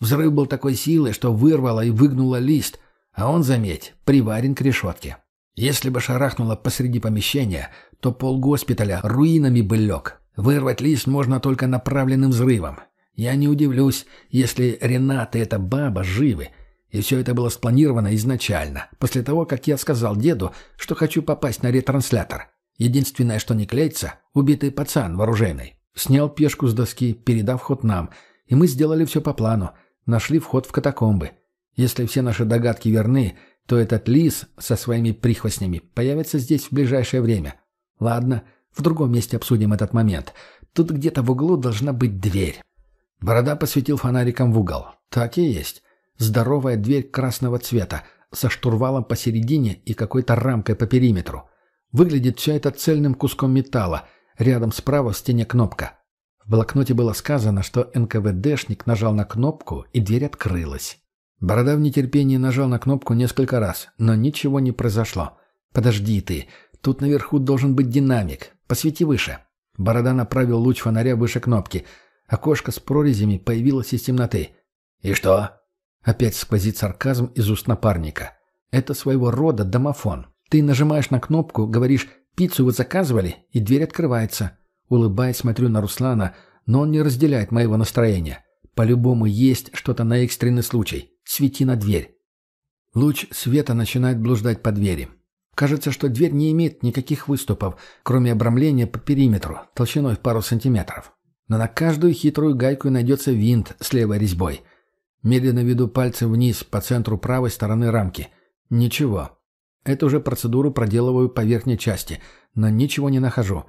Взрыв был такой силы, что вырвало и выгнуло лист, а он, заметь, приварен к решетке. Если бы шарахнуло посреди помещения, то пол госпиталя руинами бы лег. Вырвать лист можно только направленным взрывом. Я не удивлюсь, если Рената и эта баба живы. И все это было спланировано изначально, после того, как я сказал деду, что хочу попасть на ретранслятор. Единственное, что не клеится, убитый пацан вооруженный. Снял пешку с доски, передав ход нам, и мы сделали все по плану. Нашли вход в катакомбы. Если все наши догадки верны, то этот лис со своими прихвостнями появится здесь в ближайшее время. Ладно, в другом месте обсудим этот момент. Тут где-то в углу должна быть дверь. Борода посветил фонариком в угол. Так и есть. Здоровая дверь красного цвета, со штурвалом посередине и какой-то рамкой по периметру. Выглядит все это цельным куском металла. Рядом справа в стене кнопка. В блокноте было сказано, что НКВДшник нажал на кнопку, и дверь открылась. Борода в нетерпении нажал на кнопку несколько раз, но ничего не произошло. «Подожди ты. Тут наверху должен быть динамик. Посвети выше». Борода направил луч фонаря выше кнопки – Окошко с прорезями появилось из темноты. «И что?» Опять сквозит сарказм из уст напарника. «Это своего рода домофон. Ты нажимаешь на кнопку, говоришь «Пиццу вы заказывали?» и дверь открывается. Улыбаясь, смотрю на Руслана, но он не разделяет моего настроения. По-любому есть что-то на экстренный случай. Свети на дверь. Луч света начинает блуждать по двери. Кажется, что дверь не имеет никаких выступов, кроме обрамления по периметру, толщиной в пару сантиметров. Но на каждую хитрую гайку найдется винт с левой резьбой. Медленно веду пальцем вниз по центру правой стороны рамки. Ничего. Эту же процедуру проделываю по верхней части, но ничего не нахожу.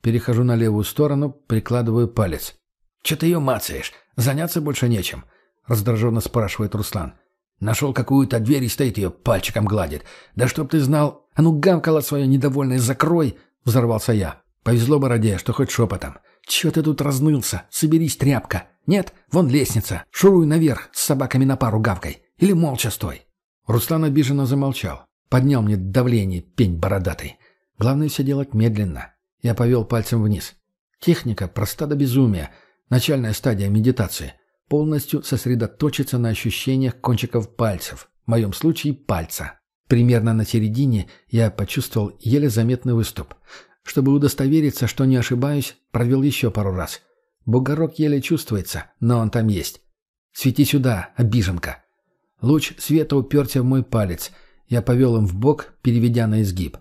Перехожу на левую сторону, прикладываю палец. «Че ты ее мацаешь? Заняться больше нечем», — раздраженно спрашивает Руслан. «Нашел какую-то дверь и стоит ее, пальчиком гладит. Да чтоб ты знал... А ну гамкало свое недовольное закрой!» — взорвался я. Повезло бороде, что хоть шепотом. «Чё ты тут разнылся? Соберись, тряпка. Нет, вон лестница. Шуруй наверх с собаками на пару гавкой. Или молча стой». Руслан обиженно замолчал. Поднял мне давление, пень бородатый. Главное все делать медленно. Я повел пальцем вниз. Техника проста до безумия. Начальная стадия медитации. Полностью сосредоточиться на ощущениях кончиков пальцев. В моем случае пальца. Примерно на середине я почувствовал еле заметный выступ. Чтобы удостовериться, что не ошибаюсь, провел еще пару раз. Бугорок еле чувствуется, но он там есть. Свети сюда, обиженка. Луч света уперся в мой палец. Я повел им в бок, переведя на изгиб.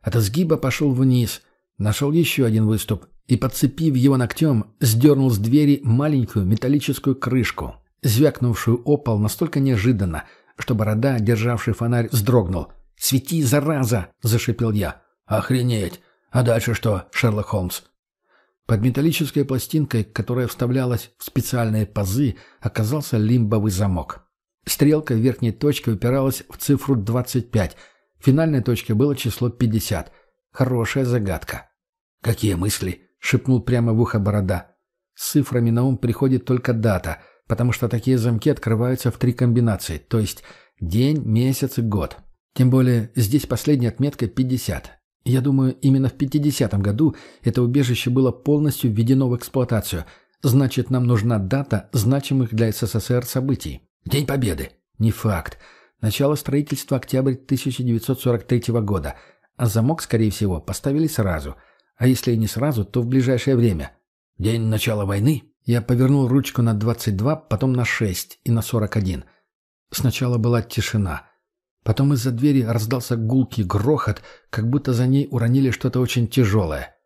От изгиба пошел вниз, нашел еще один выступ и, подцепив его ногтем, сдернул с двери маленькую металлическую крышку, звякнувшую опол настолько неожиданно, что борода, державший фонарь, вздрогнул. «Свети, зараза!» — зашипел я. «Охренеть! А дальше что, Шерлок Холмс?» Под металлической пластинкой, которая вставлялась в специальные пазы, оказался лимбовый замок. Стрелка верхней точки упиралась в цифру 25. Финальной точкой было число 50. Хорошая загадка. «Какие мысли?» — шепнул прямо в ухо борода. С цифрами на ум приходит только дата, потому что такие замки открываются в три комбинации, то есть день, месяц и год. Тем более здесь последняя отметка 50. Я думаю, именно в 50-м году это убежище было полностью введено в эксплуатацию. Значит, нам нужна дата значимых для СССР событий. День Победы. Не факт. Начало строительства октябрь 1943 года. А замок, скорее всего, поставили сразу. А если и не сразу, то в ближайшее время. День начала войны. Я повернул ручку на 22, потом на 6 и на 41. Сначала была тишина. Потом из-за двери раздался гулкий грохот, как будто за ней уронили что-то очень тяжелое.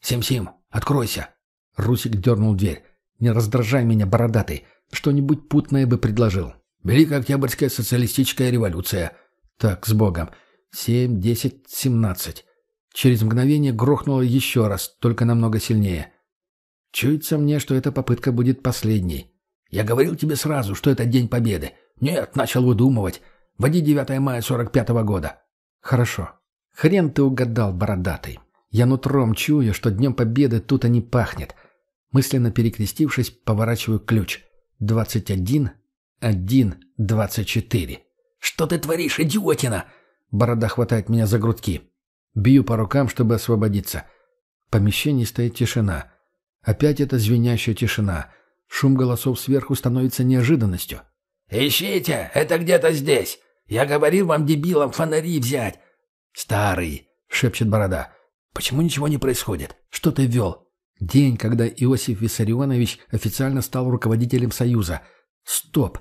«Сим-Сим, откройся!» Русик дернул дверь. «Не раздражай меня, бородатый. Что-нибудь путное бы предложил. Великая Октябрьская социалистическая революция. Так, с Богом. Семь, десять, семнадцать. Через мгновение грохнуло еще раз, только намного сильнее. Чуется мне, что эта попытка будет последней. Я говорил тебе сразу, что это День Победы. Нет, начал выдумывать. Води 9 мая 45-го года. Хорошо. Хрен ты угадал, бородатый. Я нутром чую, что Днем Победы тут и не пахнет. Мысленно перекрестившись, поворачиваю ключ. Двадцать один, один, двадцать четыре. «Что ты творишь, идиотина?» Борода хватает меня за грудки. Бью по рукам, чтобы освободиться. В помещении стоит тишина. Опять эта звенящая тишина. Шум голосов сверху становится неожиданностью. «Ищите! Это где-то здесь! Я говорил вам, дебилам, фонари взять!» «Старый!» — шепчет Борода. «Почему ничего не происходит? Что ты вел? День, когда Иосиф Виссарионович официально стал руководителем Союза. Стоп!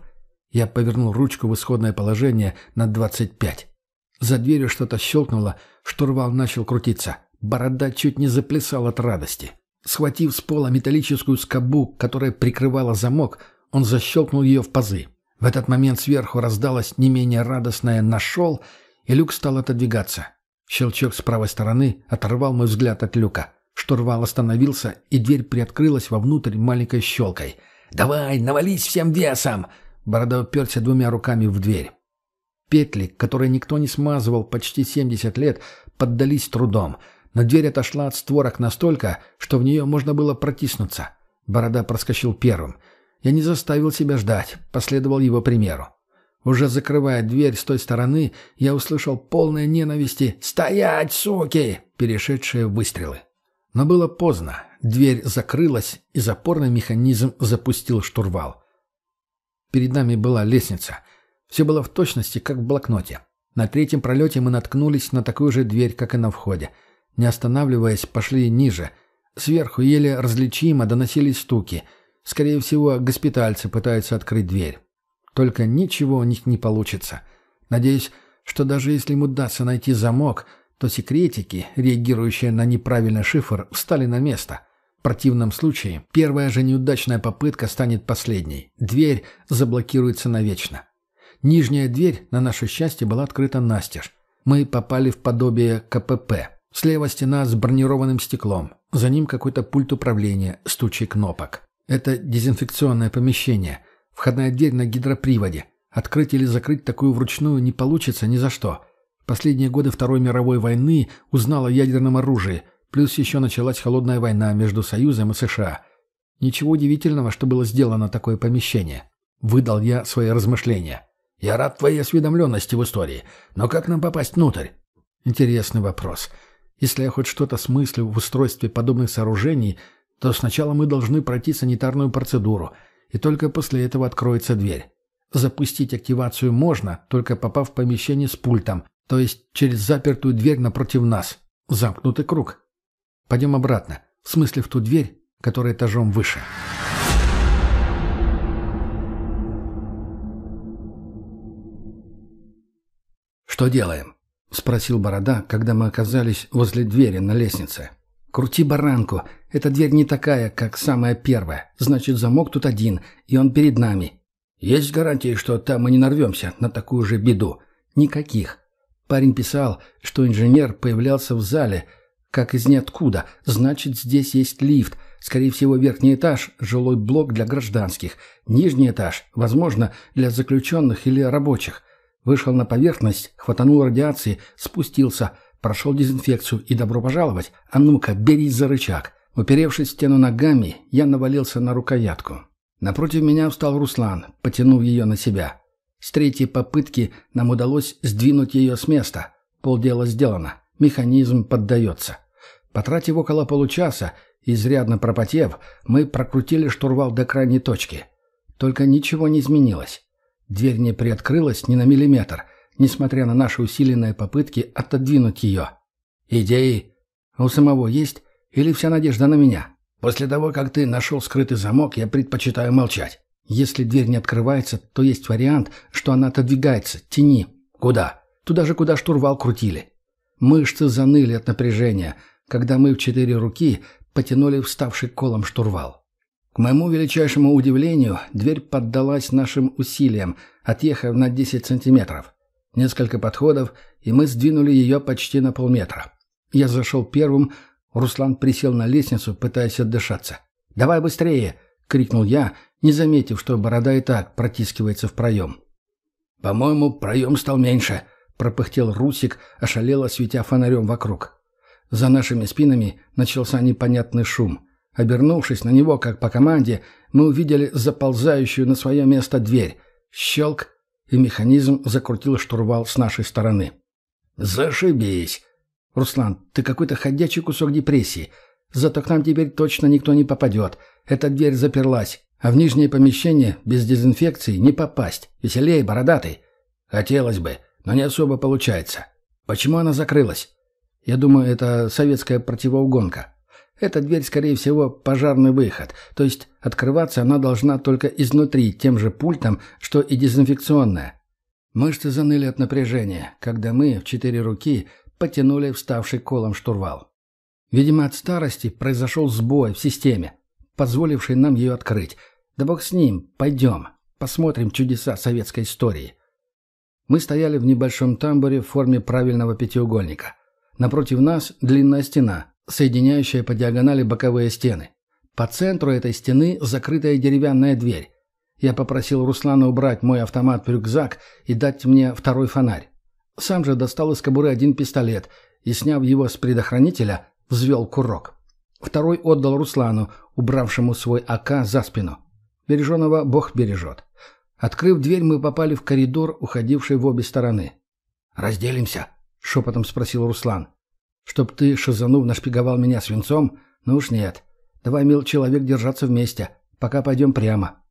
Я повернул ручку в исходное положение на 25. За дверью что-то щелкнуло, штурвал начал крутиться. Борода чуть не заплясал от радости. Схватив с пола металлическую скобу, которая прикрывала замок, он защелкнул ее в пазы. В этот момент сверху раздалось не менее радостное «нашел», и люк стал отодвигаться. Щелчок с правой стороны оторвал мой взгляд от люка. Штурвал остановился, и дверь приоткрылась вовнутрь маленькой щелкой. «Давай, навались всем весом!» Борода уперся двумя руками в дверь. Петли, которые никто не смазывал почти 70 лет, поддались трудом. Но дверь отошла от створок настолько, что в нее можно было протиснуться. Борода проскочил первым. Я не заставил себя ждать, последовал его примеру. Уже закрывая дверь с той стороны, я услышал полное ненависти «Стоять, суки!» перешедшие выстрелы. Но было поздно. Дверь закрылась, и запорный механизм запустил штурвал. Перед нами была лестница. Все было в точности, как в блокноте. На третьем пролете мы наткнулись на такую же дверь, как и на входе. Не останавливаясь, пошли ниже. Сверху еле различимо доносились стуки. Скорее всего, госпитальцы пытаются открыть дверь. Только ничего у них не получится. Надеюсь, что даже если им удастся найти замок — то секретики, реагирующие на неправильный шифр, встали на место. В противном случае первая же неудачная попытка станет последней. Дверь заблокируется навечно. Нижняя дверь, на наше счастье, была открыта настежь. Мы попали в подобие КПП. Слева стена с бронированным стеклом. За ним какой-то пульт управления, стучи кнопок. Это дезинфекционное помещение. Входная дверь на гидроприводе. Открыть или закрыть такую вручную не получится ни за что. Последние годы Второй мировой войны узнал о ядерном оружии, плюс еще началась холодная война между Союзом и США. Ничего удивительного, что было сделано такое помещение. Выдал я свои размышления. Я рад твоей осведомленности в истории, но как нам попасть внутрь? Интересный вопрос. Если я хоть что-то смыслю в устройстве подобных сооружений, то сначала мы должны пройти санитарную процедуру, и только после этого откроется дверь. Запустить активацию можно, только попав в помещение с пультом, то есть через запертую дверь напротив нас. Замкнутый круг. Пойдем обратно. В смысле в ту дверь, которая этажом выше. Что делаем?» — спросил Борода, когда мы оказались возле двери на лестнице. «Крути баранку. Эта дверь не такая, как самая первая. Значит, замок тут один, и он перед нами». «Есть гарантии, что там мы не нарвемся на такую же беду?» «Никаких. Парень писал, что инженер появлялся в зале, как из ниоткуда. Значит, здесь есть лифт. Скорее всего, верхний этаж – жилой блок для гражданских. Нижний этаж, возможно, для заключенных или рабочих. Вышел на поверхность, хватанул радиации, спустился, прошел дезинфекцию и добро пожаловать. А ну-ка, берись за рычаг. Уперевшись в стену ногами, я навалился на рукоятку. Напротив меня встал Руслан, потянув ее на себя. С третьей попытки нам удалось сдвинуть ее с места. Полдела сделано. Механизм поддается. Потратив около получаса, изрядно пропотев, мы прокрутили штурвал до крайней точки. Только ничего не изменилось. Дверь не приоткрылась ни на миллиметр, несмотря на наши усиленные попытки отодвинуть ее. «Идеи у самого есть? Или вся надежда на меня? После того, как ты нашел скрытый замок, я предпочитаю молчать. Если дверь не открывается, то есть вариант, что она отодвигается. Тяни. Куда? Туда же, куда штурвал крутили. Мышцы заныли от напряжения, когда мы в четыре руки потянули вставший колом штурвал. К моему величайшему удивлению, дверь поддалась нашим усилиям, отъехав на 10 сантиметров. Несколько подходов, и мы сдвинули ее почти на полметра. Я зашел первым, Руслан присел на лестницу, пытаясь отдышаться. «Давай быстрее!» — крикнул я, не заметив, что борода и так протискивается в проем. «По-моему, проем стал меньше», — пропыхтел Русик, ошалело светя фонарем вокруг. За нашими спинами начался непонятный шум. Обернувшись на него, как по команде, мы увидели заползающую на свое место дверь. Щелк, и механизм закрутил штурвал с нашей стороны. «Зашибись!» «Руслан, ты какой-то ходячий кусок депрессии. Зато к нам теперь точно никто не попадет. Эта дверь заперлась. А в нижнее помещение без дезинфекции не попасть. Веселее, бородатый. Хотелось бы, но не особо получается. Почему она закрылась? Я думаю, это советская противоугонка. Эта дверь, скорее всего, пожарный выход. То есть открываться она должна только изнутри, тем же пультом, что и дезинфекционная. Мышцы заныли от напряжения, когда мы в четыре руки потянули вставший колом штурвал. Видимо, от старости произошел сбой в системе, позволивший нам ее открыть, да бог с ним, пойдем, посмотрим чудеса советской истории. Мы стояли в небольшом тамбуре в форме правильного пятиугольника. Напротив нас длинная стена, соединяющая по диагонали боковые стены. По центру этой стены закрытая деревянная дверь. Я попросил Руслана убрать мой автомат в рюкзак и дать мне второй фонарь. Сам же достал из кобуры один пистолет и, сняв его с предохранителя, взвел курок. Второй отдал Руслану, убравшему свой АК за спину. Береженого Бог бережет. Открыв дверь, мы попали в коридор, уходивший в обе стороны. «Разделимся?» — шепотом спросил Руслан. «Чтоб ты, шизанув, нашпиговал меня свинцом? Ну уж нет. Давай, мил человек, держаться вместе. Пока пойдем прямо».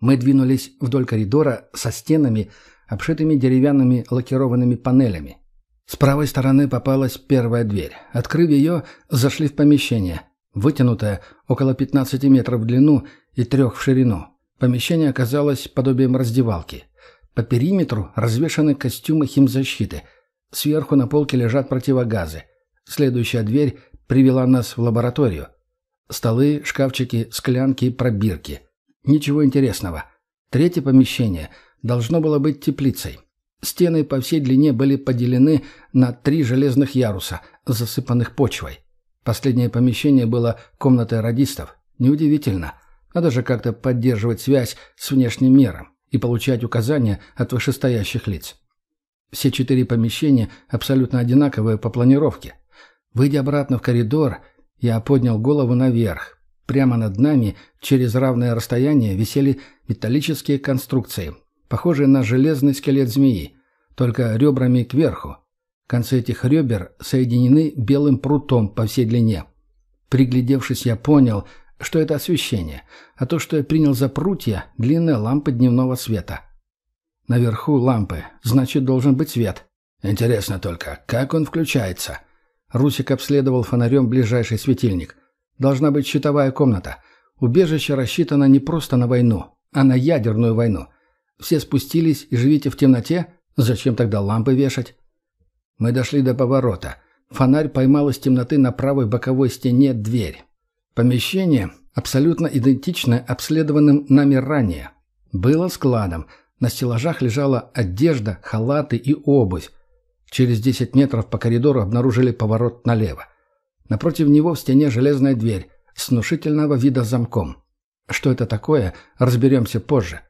Мы двинулись вдоль коридора со стенами, обшитыми деревянными лакированными панелями. С правой стороны попалась первая дверь. Открыв ее, зашли в помещение. Вытянутое, около 15 метров в длину и трех в ширину. Помещение оказалось подобием раздевалки. По периметру развешаны костюмы химзащиты. Сверху на полке лежат противогазы. Следующая дверь привела нас в лабораторию. Столы, шкафчики, склянки, пробирки. Ничего интересного. Третье помещение должно было быть теплицей. Стены по всей длине были поделены на три железных яруса, засыпанных почвой. Последнее помещение было комнатой радистов. Неудивительно. Надо же как-то поддерживать связь с внешним миром и получать указания от вышестоящих лиц. Все четыре помещения абсолютно одинаковые по планировке. Выйдя обратно в коридор, я поднял голову наверх. Прямо над нами, через равное расстояние, висели металлические конструкции, похожие на железный скелет змеи, только ребрами кверху. Концы этих ребер соединены белым прутом по всей длине. Приглядевшись, я понял, что это освещение, а то, что я принял за прутья, длинная лампа дневного света. Наверху лампы, значит, должен быть свет. Интересно только, как он включается? Русик обследовал фонарем ближайший светильник. Должна быть щитовая комната. Убежище рассчитано не просто на войну, а на ядерную войну. Все спустились и живите в темноте? Зачем тогда лампы вешать? Мы дошли до поворота. Фонарь поймал из темноты на правой боковой стене дверь. Помещение, абсолютно идентичное обследованным нами ранее, было складом. На стеллажах лежала одежда, халаты и обувь. Через 10 метров по коридору обнаружили поворот налево. Напротив него в стене железная дверь с внушительного вида замком. Что это такое, разберемся позже.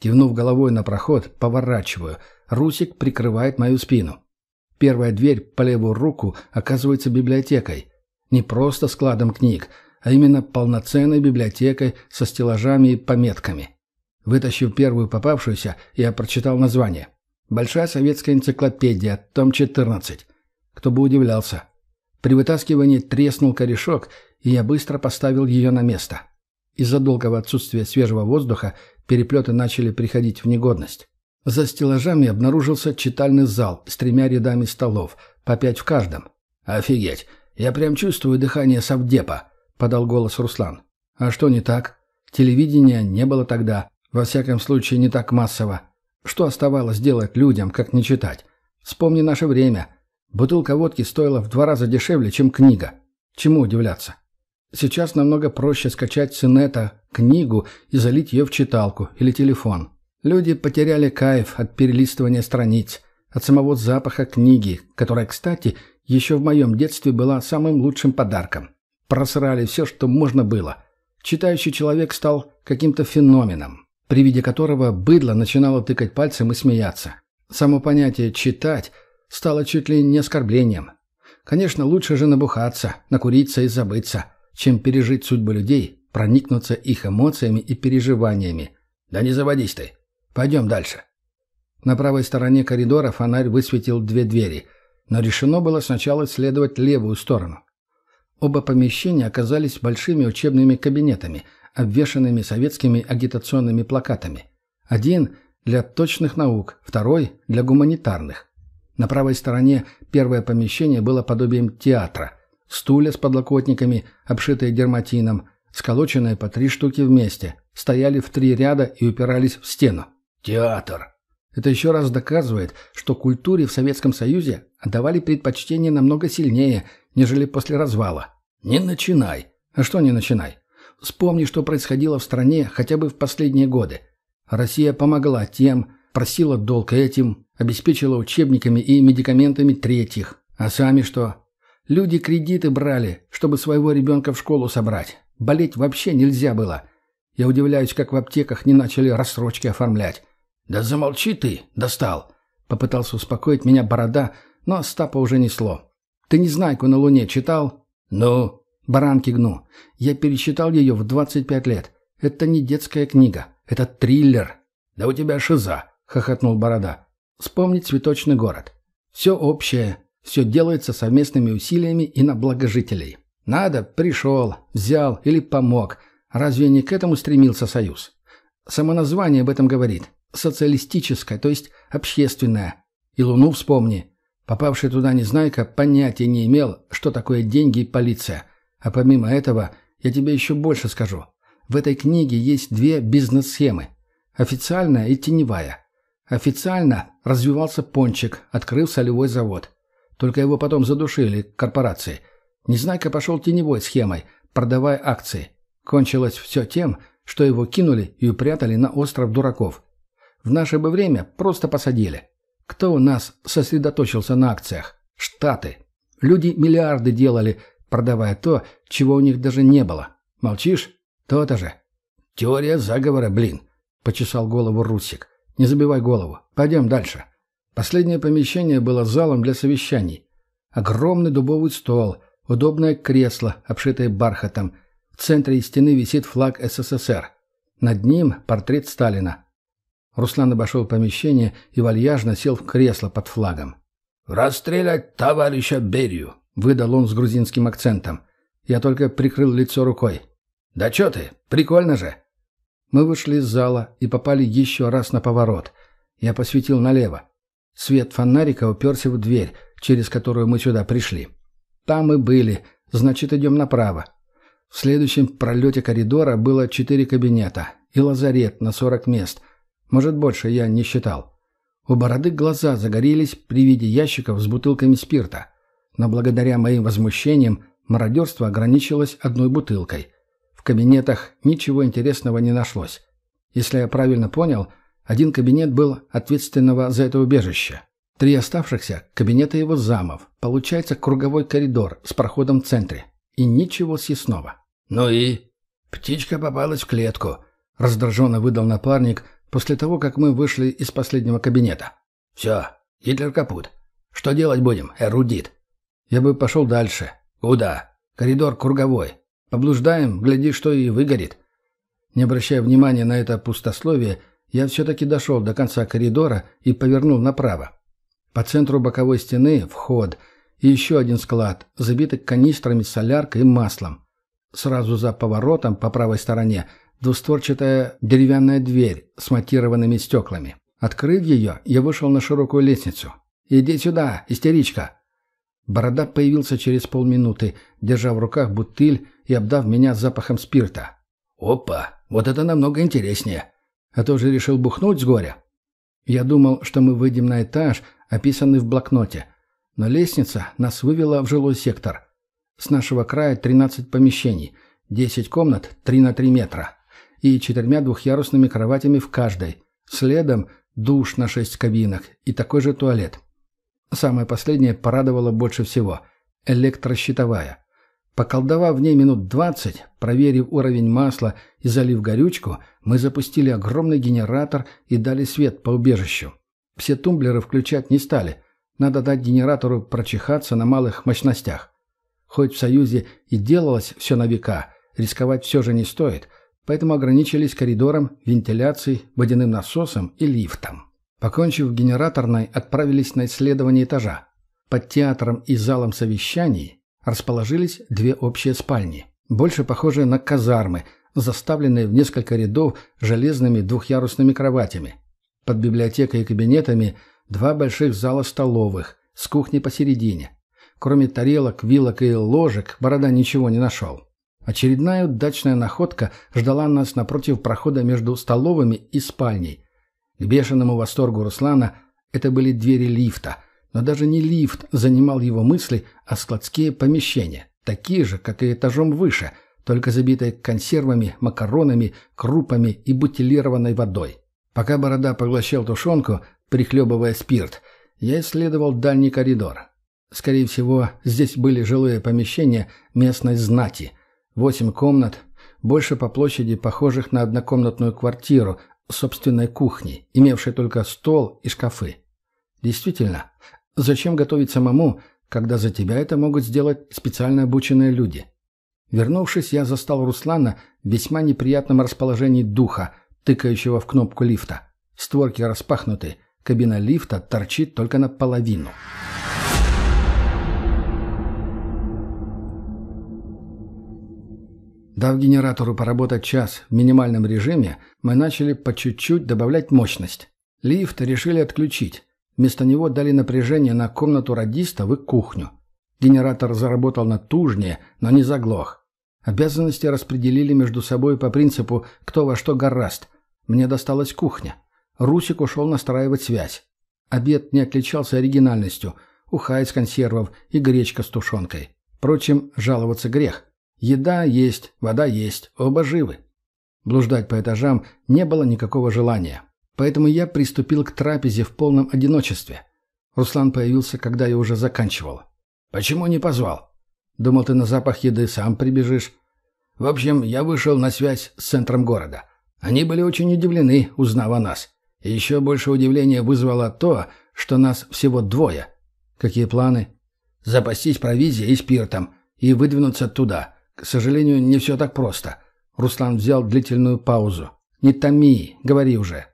Кивнув головой на проход, поворачиваю. Русик прикрывает мою спину. Первая дверь по левую руку оказывается библиотекой. Не просто складом книг, а именно полноценной библиотекой со стеллажами и пометками. Вытащив первую попавшуюся, я прочитал название. «Большая советская энциклопедия, том 14». Кто бы удивлялся. При вытаскивании треснул корешок, и я быстро поставил ее на место. Из-за долгого отсутствия свежего воздуха переплеты начали приходить в негодность. За стеллажами обнаружился читальный зал с тремя рядами столов, по пять в каждом. «Офигеть! Я прям чувствую дыхание совдепа!» — подал голос Руслан. «А что не так? Телевидения не было тогда. Во всяком случае, не так массово. Что оставалось делать людям, как не читать? Вспомни наше время. Бутылка водки стоила в два раза дешевле, чем книга. Чему удивляться? Сейчас намного проще скачать с инета книгу и залить ее в читалку или телефон. Люди потеряли кайф от перелистывания страниц, от самого запаха книги, которая, кстати, еще в моем детстве была самым лучшим подарком. Просрали все, что можно было. Читающий человек стал каким-то феноменом, при виде которого быдло начинало тыкать пальцем и смеяться. Само понятие «читать» стало чуть ли не оскорблением. Конечно, лучше же набухаться, накуриться и забыться – чем пережить судьбы людей, проникнуться их эмоциями и переживаниями. Да не заводись ты. Пойдем дальше. На правой стороне коридора фонарь высветил две двери, но решено было сначала исследовать левую сторону. Оба помещения оказались большими учебными кабинетами, обвешанными советскими агитационными плакатами. Один для точных наук, второй для гуманитарных. На правой стороне первое помещение было подобием театра, Стулья с подлокотниками, обшитые дерматином, сколоченные по три штуки вместе, стояли в три ряда и упирались в стену. Театр. Это еще раз доказывает, что культуре в Советском Союзе отдавали предпочтение намного сильнее, нежели после развала. Не начинай. А что не начинай? Вспомни, что происходило в стране хотя бы в последние годы. Россия помогла тем, просила долг этим, обеспечила учебниками и медикаментами третьих. А сами что? Люди кредиты брали, чтобы своего ребенка в школу собрать. Болеть вообще нельзя было. Я удивляюсь, как в аптеках не начали рассрочки оформлять. «Да замолчи ты, достал!» Попытался успокоить меня борода, но Стапа уже несло. «Ты «Незнайку на Луне» читал?» «Ну?» «Баранки гну. Я перечитал ее в 25 лет. Это не детская книга. Это триллер». «Да у тебя шиза!» — хохотнул Борода. «Вспомнить цветочный город. Все общее, все делается совместными усилиями и на благо жителей. Надо, пришел, взял или помог. Разве не к этому стремился Союз? Само название об этом говорит. Социалистическое, то есть общественное. И Луну вспомни. Попавший туда Незнайка понятия не имел, что такое деньги и полиция. А помимо этого, я тебе еще больше скажу. В этой книге есть две бизнес-схемы. Официальная и теневая. Официально развивался Пончик, открыв солевой завод. Только его потом задушили, корпорации. Незнайка пошел теневой схемой, продавая акции. Кончилось все тем, что его кинули и упрятали на остров дураков. В наше бы время просто посадили. Кто у нас сосредоточился на акциях? Штаты. Люди миллиарды делали, продавая то, чего у них даже не было. Молчишь? То-то же. Теория заговора, блин. Почесал голову Русик. Не забивай голову. Пойдем дальше. Последнее помещение было залом для совещаний. Огромный дубовый стол, удобное кресло, обшитое бархатом. В центре стены висит флаг СССР. Над ним портрет Сталина. Руслан обошел помещение и вальяжно сел в кресло под флагом. «Расстрелять товарища Берию!» — выдал он с грузинским акцентом. Я только прикрыл лицо рукой. «Да чё ты? Прикольно же!» Мы вышли из зала и попали еще раз на поворот. Я посветил налево. Свет фонарика уперся в дверь, через которую мы сюда пришли. Там мы были, значит, идем направо. В следующем пролете коридора было четыре кабинета и лазарет на сорок мест. Может, больше я не считал. У бороды глаза загорелись при виде ящиков с бутылками спирта. Но благодаря моим возмущениям мародерство ограничилось одной бутылкой. В кабинетах ничего интересного не нашлось. Если я правильно понял, один кабинет был ответственного за это убежище. Три оставшихся – кабинеты его замов. Получается круговой коридор с проходом в центре. И ничего съестного. «Ну и?» «Птичка попалась в клетку», – раздраженно выдал напарник после того, как мы вышли из последнего кабинета. «Все, Гитлер капут. Что делать будем, эрудит?» «Я бы пошел дальше». «Куда?» «Коридор круговой. Поблуждаем, гляди, что и выгорит». Не обращая внимания на это пустословие, я все-таки дошел до конца коридора и повернул направо. По центру боковой стены – вход и еще один склад, забитый канистрами с соляркой и маслом. Сразу за поворотом по правой стороне двустворчатая деревянная дверь с матированными стеклами. Открыв ее, я вышел на широкую лестницу. «Иди сюда, истеричка!» Борода появился через полминуты, держа в руках бутыль и обдав меня запахом спирта. «Опа! Вот это намного интереснее!» «А то же решил бухнуть с горя?» Я думал, что мы выйдем на этаж, описанный в блокноте. Но лестница нас вывела в жилой сектор. С нашего края 13 помещений, 10 комнат 3 на 3 метра и четырьмя двухъярусными кроватями в каждой. Следом душ на 6 кабинок и такой же туалет. Самое последнее порадовало больше всего – электрощитовая. Поколдовав в ней минут 20, проверив уровень масла и залив горючку, мы запустили огромный генератор и дали свет по убежищу. Все тумблеры включать не стали. Надо дать генератору прочихаться на малых мощностях. Хоть в Союзе и делалось все на века, рисковать все же не стоит, поэтому ограничились коридором, вентиляцией, водяным насосом и лифтом. Покончив генераторной, отправились на исследование этажа. Под театром и залом совещаний расположились две общие спальни, больше похожие на казармы, заставленные в несколько рядов железными двухъярусными кроватями. Под библиотекой и кабинетами два больших зала столовых, с кухней посередине. Кроме тарелок, вилок и ложек, Борода ничего не нашел. Очередная удачная находка ждала нас напротив прохода между столовыми и спальней. К бешеному восторгу Руслана это были двери лифта, но даже не лифт занимал его мысли, а складские помещения, такие же, как и этажом выше, только забитые консервами, макаронами, крупами и бутилированной водой. Пока Борода поглощал тушенку, прихлебывая спирт, я исследовал дальний коридор. Скорее всего, здесь были жилые помещения местной знати. Восемь комнат, больше по площади похожих на однокомнатную квартиру собственной кухней, имевшей только стол и шкафы. Действительно, зачем готовить самому, когда за тебя это могут сделать специально обученные люди? Вернувшись, я застал Руслана в весьма неприятном расположении духа, тыкающего в кнопку лифта. Створки распахнуты, кабина лифта торчит только наполовину. Дав генератору поработать час в минимальном режиме, мы начали по чуть-чуть добавлять мощность. Лифт решили отключить. Вместо него дали напряжение на комнату радиста в кухню. Генератор заработал натужнее, но не заглох. Обязанности распределили между собой по принципу «кто во что гораст». Мне досталась кухня. Русик ушел настраивать связь. Обед не отличался оригинальностью. Уха из консервов и гречка с тушенкой. Впрочем, жаловаться грех. Еда есть, вода есть, оба живы. Блуждать по этажам не было никакого желания. Поэтому я приступил к трапезе в полном одиночестве. Руслан появился, когда я уже заканчивал. «Почему не позвал?» «Думал, ты на запах еды сам прибежишь». «В общем, я вышел на связь с центром города. Они были очень удивлены, узнав о нас. И еще больше удивления вызвало то, что нас всего двое». «Какие планы?» «Запастись провизией и спиртом и выдвинуться туда. К сожалению, не все так просто. Руслан взял длительную паузу. «Не томи, говори уже».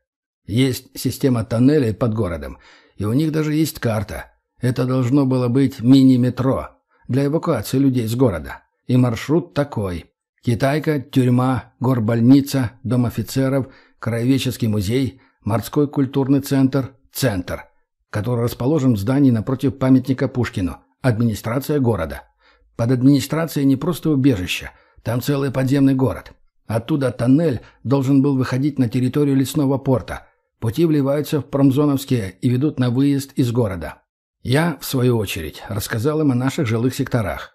«Есть система тоннелей под городом, и у них даже есть карта. Это должно было быть мини-метро для эвакуации людей с города. И маршрут такой. Китайка, тюрьма, горбольница, дом офицеров, краеведческий музей, морской культурный центр, центр, который расположен в здании напротив памятника Пушкину, администрация города. Под администрацией не просто убежище, там целый подземный город. Оттуда тоннель должен был выходить на территорию лесного порта. Пути вливаются в промзоновские и ведут на выезд из города. Я, в свою очередь, рассказал им о наших жилых секторах.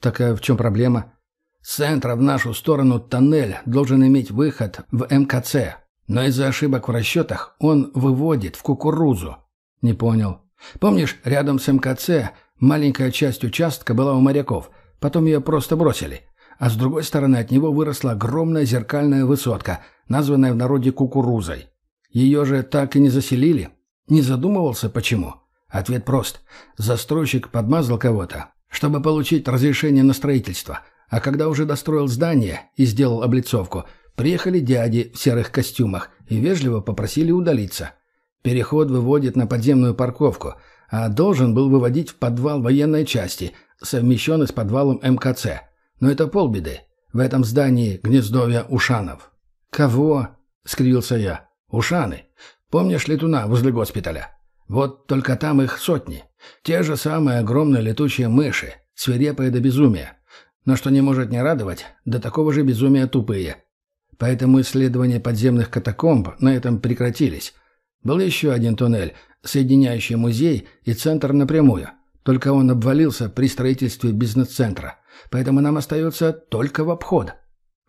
Так а в чем проблема? С центра в нашу сторону тоннель должен иметь выход в МКЦ, но из-за ошибок в расчетах он выводит в кукурузу. Не понял. Помнишь, рядом с МКЦ маленькая часть участка была у моряков, потом ее просто бросили. А с другой стороны от него выросла огромная зеркальная высотка, названная в народе кукурузой. Ее же так и не заселили. Не задумывался, почему? Ответ прост. Застройщик подмазал кого-то, чтобы получить разрешение на строительство. А когда уже достроил здание и сделал облицовку, приехали дяди в серых костюмах и вежливо попросили удалиться. Переход выводит на подземную парковку, а должен был выводить в подвал военной части, совмещенный с подвалом МКЦ. Но это полбеды. В этом здании гнездовья Ушанов. «Кого?» — скривился я. «Ушаны. Помнишь летуна возле госпиталя? Вот только там их сотни. Те же самые огромные летучие мыши, свирепые до безумия. Но что не может не радовать, до такого же безумия тупые. Поэтому исследования подземных катакомб на этом прекратились. Был еще один туннель, соединяющий музей и центр напрямую. Только он обвалился при строительстве бизнес-центра. Поэтому нам остается только в обход.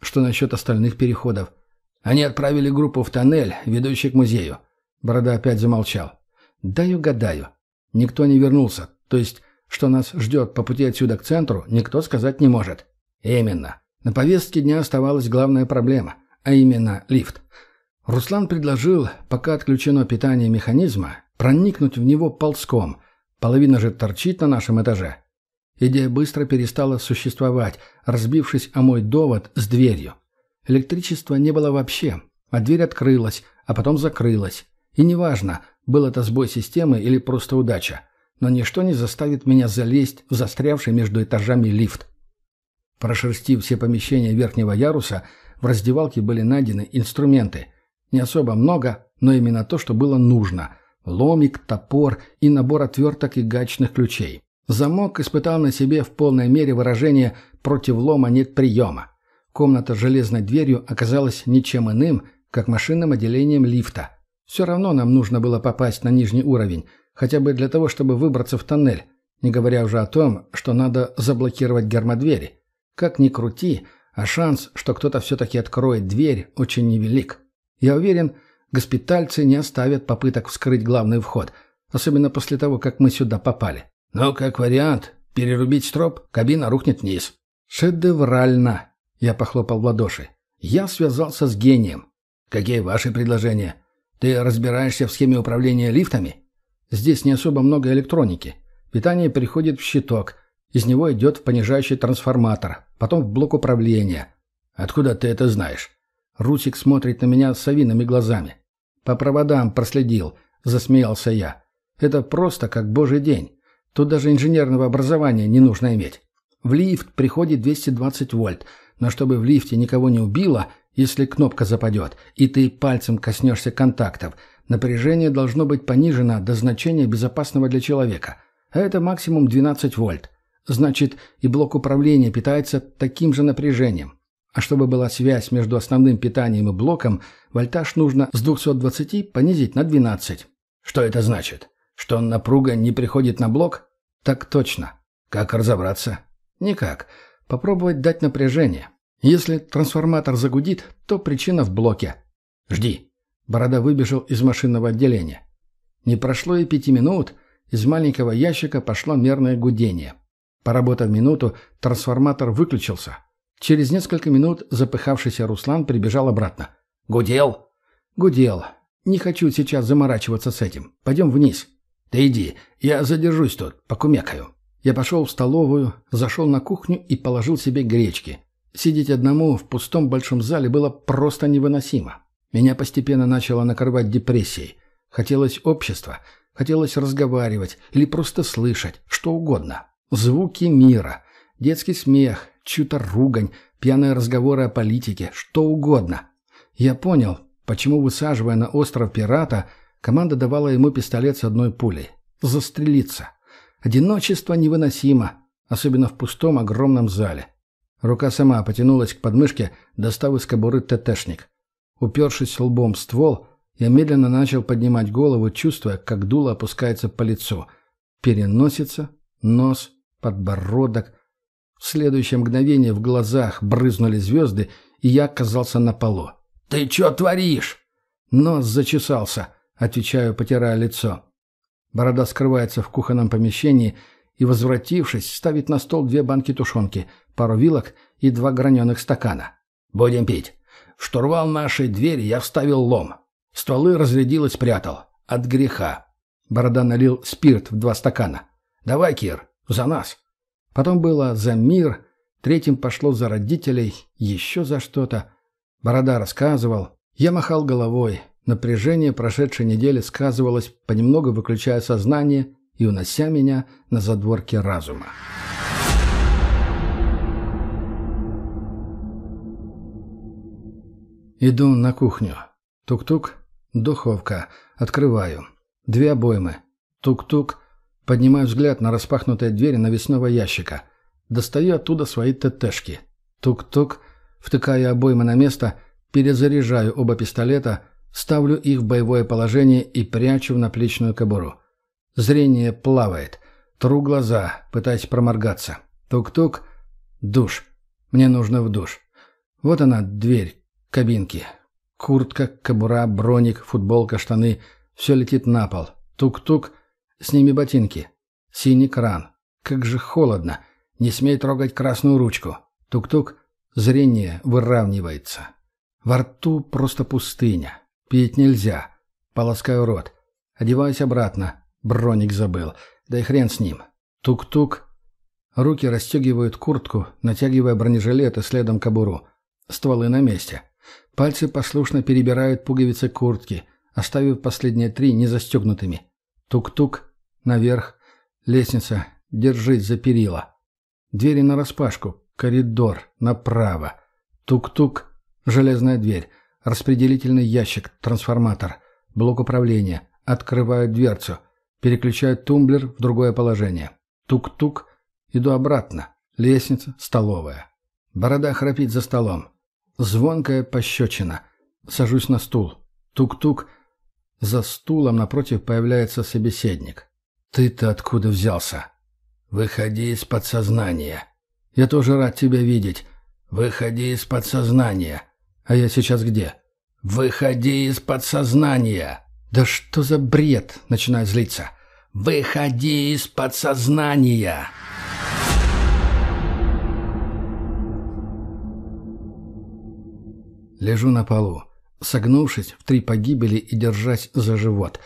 Что насчет остальных переходов? Они отправили группу в тоннель, ведущий к музею. Борода опять замолчал. Дай угадаю. Никто не вернулся. То есть, что нас ждет по пути отсюда к центру, никто сказать не может. Именно. На повестке дня оставалась главная проблема, а именно лифт. Руслан предложил, пока отключено питание механизма, проникнуть в него ползком. Половина же торчит на нашем этаже. Идея быстро перестала существовать, разбившись о мой довод с дверью. Электричества не было вообще, а дверь открылась, а потом закрылась. И неважно, был это сбой системы или просто удача, но ничто не заставит меня залезть в застрявший между этажами лифт. Прошерстив все помещения верхнего яруса, в раздевалке были найдены инструменты. Не особо много, но именно то, что было нужно. Ломик, топор и набор отверток и гачных ключей. Замок испытал на себе в полной мере выражение «против лома нет приема». Комната с железной дверью оказалась ничем иным, как машинным отделением лифта. Все равно нам нужно было попасть на нижний уровень, хотя бы для того, чтобы выбраться в тоннель, не говоря уже о том, что надо заблокировать гермодвери. Как ни крути, а шанс, что кто-то все-таки откроет дверь, очень невелик. Я уверен, госпитальцы не оставят попыток вскрыть главный вход, особенно после того, как мы сюда попали. Но как вариант, перерубить строп, кабина рухнет вниз. Шедеврально, я похлопал в ладоши. Я связался с гением. Какие ваши предложения? Ты разбираешься в схеме управления лифтами? Здесь не особо много электроники. Питание переходит в щиток. Из него идет в понижающий трансформатор, потом в блок управления. Откуда ты это знаешь? Русик смотрит на меня совиными глазами. По проводам проследил, засмеялся я. Это просто как божий день. Тут даже инженерного образования не нужно иметь. В лифт приходит 220 вольт, но чтобы в лифте никого не убило, если кнопка западет, и ты пальцем коснешься контактов, напряжение должно быть понижено до значения безопасного для человека. А это максимум 12 вольт. Значит, и блок управления питается таким же напряжением. А чтобы была связь между основным питанием и блоком, вольтаж нужно с 220 понизить на 12. Что это значит? Что напруга не приходит на блок? Так точно. Как разобраться? Никак. Попробовать дать напряжение. Если трансформатор загудит, то причина в блоке. Жди. Борода выбежал из машинного отделения. Не прошло и пяти минут, из маленького ящика пошло мерное гудение. Поработав минуту, трансформатор выключился. Через несколько минут запыхавшийся Руслан прибежал обратно. «Гудел?» «Гудел. Не хочу сейчас заморачиваться с этим. Пойдем вниз». «Ты иди, я задержусь тут, покумекаю». Я пошел в столовую, зашел на кухню и положил себе гречки. Сидеть одному в пустом большом зале было просто невыносимо. Меня постепенно начало накрывать депрессией. Хотелось общества, хотелось разговаривать или просто слышать, что угодно. Звуки мира, детский смех, чью-то ругань, пьяные разговоры о политике, что угодно. Я понял, почему, высаживая на остров пирата, команда давала ему пистолет с одной пулей. Застрелиться. Одиночество невыносимо, особенно в пустом огромном зале. Рука сама потянулась к подмышке, достав из кобуры ТТшник. Упершись лбом в ствол, Я медленно начал поднимать голову, чувствуя, как дуло опускается по лицу. Переносится, нос, подбородок. В следующее мгновение в глазах брызнули звезды, и я оказался на полу. «Ты что творишь?» Нос зачесался, отвечаю, потирая лицо. Борода скрывается в кухонном помещении и, возвратившись, ставит на стол две банки тушенки, пару вилок и два граненых стакана. «Будем пить. В штурвал нашей двери я вставил лом. Стволы разрядил и спрятал. От греха». Борода налил спирт в два стакана. «Давай, Кир, за нас». Потом было за мир, третьим пошло за родителей, еще за что-то. Борода рассказывал. Я махал головой. Напряжение прошедшей недели сказывалось, понемногу выключая сознание и унося меня на задворки разума. Иду на кухню. Тук-тук. Духовка. Открываю. Две обоймы. Тук-тук. Поднимаю взгляд на распахнутые двери навесного ящика. Достаю оттуда свои ТТшки. Тук-тук. Втыкаю обоймы на место. Перезаряжаю оба пистолета. Ставлю их в боевое положение и прячу в наплечную кобуру. Зрение плавает. Тру глаза, пытаясь проморгаться. Тук-тук. Душ. Мне нужно в душ. Вот она, дверь. Кабинки. Куртка, кобура, броник, футболка, штаны. Все летит на пол. Тук-тук. Сними ботинки. Синий кран. Как же холодно. Не смей трогать красную ручку. Тук-тук. Зрение выравнивается. Во рту просто пустыня. Пить нельзя. Полоскаю рот. Одеваюсь обратно. Броник забыл. Да и хрен с ним. Тук-тук. Руки расстегивают куртку, натягивая бронежилет и следом кобуру. Стволы на месте. Пальцы послушно перебирают пуговицы куртки, оставив последние три незастегнутыми. Тук-тук. Наверх. Лестница. Держись за перила. Двери нараспашку. Коридор. Направо. Тук-тук. Железная дверь. Распределительный ящик. Трансформатор. Блок управления. Открывают дверцу. Переключают тумблер в другое положение. Тук-тук. Иду обратно. Лестница. Столовая. Борода храпит за столом. Звонкая пощечина. Сажусь на стул. Тук-тук. За стулом напротив появляется собеседник. «Ты-то откуда взялся?» «Выходи из подсознания». «Я тоже рад тебя видеть». «Выходи из подсознания». «А я сейчас где?» «Выходи из подсознания». «Да что за бред?» — начинаю злиться. «Выходи из подсознания». Лежу на полу, согнувшись в три погибели и держась за живот.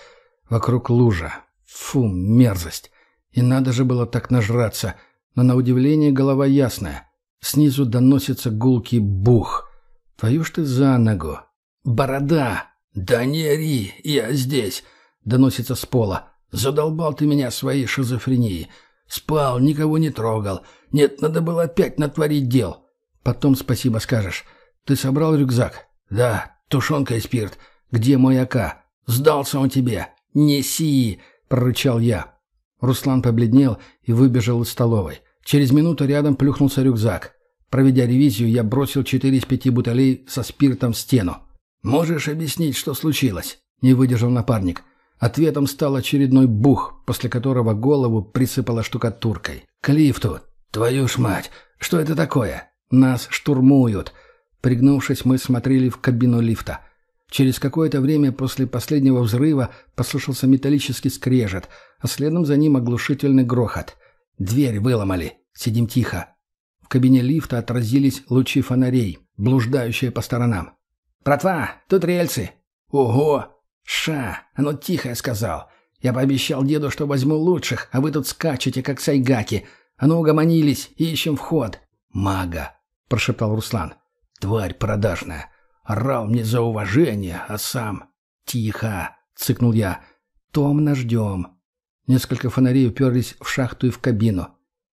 Вокруг лужа, Фу, мерзость. И надо же было так нажраться. Но на удивление голова ясная. Снизу доносится гулкий бух. Твою ж ты за ногу. Борода! Да не ори, я здесь. Доносится с пола. Задолбал ты меня своей шизофренией. Спал, никого не трогал. Нет, надо было опять натворить дел. Потом спасибо скажешь. Ты собрал рюкзак? Да, тушенка и спирт. Где мой АК? Сдался он тебе. Неси. — прорычал я. Руслан побледнел и выбежал из столовой. Через минуту рядом плюхнулся рюкзак. Проведя ревизию, я бросил четыре из пяти бутылей со спиртом в стену. «Можешь объяснить, что случилось?» — не выдержал напарник. Ответом стал очередной бух, после которого голову присыпало штукатуркой. «К лифту! Твою ж мать! Что это такое? Нас штурмуют!» Пригнувшись, мы смотрели в кабину лифта. Через какое-то время после последнего взрыва послышался металлический скрежет, а следом за ним оглушительный грохот. Дверь выломали. Сидим тихо. В кабине лифта отразились лучи фонарей, блуждающие по сторонам. «Братва, тут рельсы!» «Ого! Ша! Ну тихо, я сказал! Я пообещал деду, что возьму лучших, а вы тут скачете, как сайгаки. А ну угомонились ищем вход!» «Мага!» — прошептал Руслан. «Тварь продажная! Орал мне за уважение, а сам... «Тихо!» — цыкнул я. «Томно ждем». Несколько фонарей уперлись в шахту и в кабину.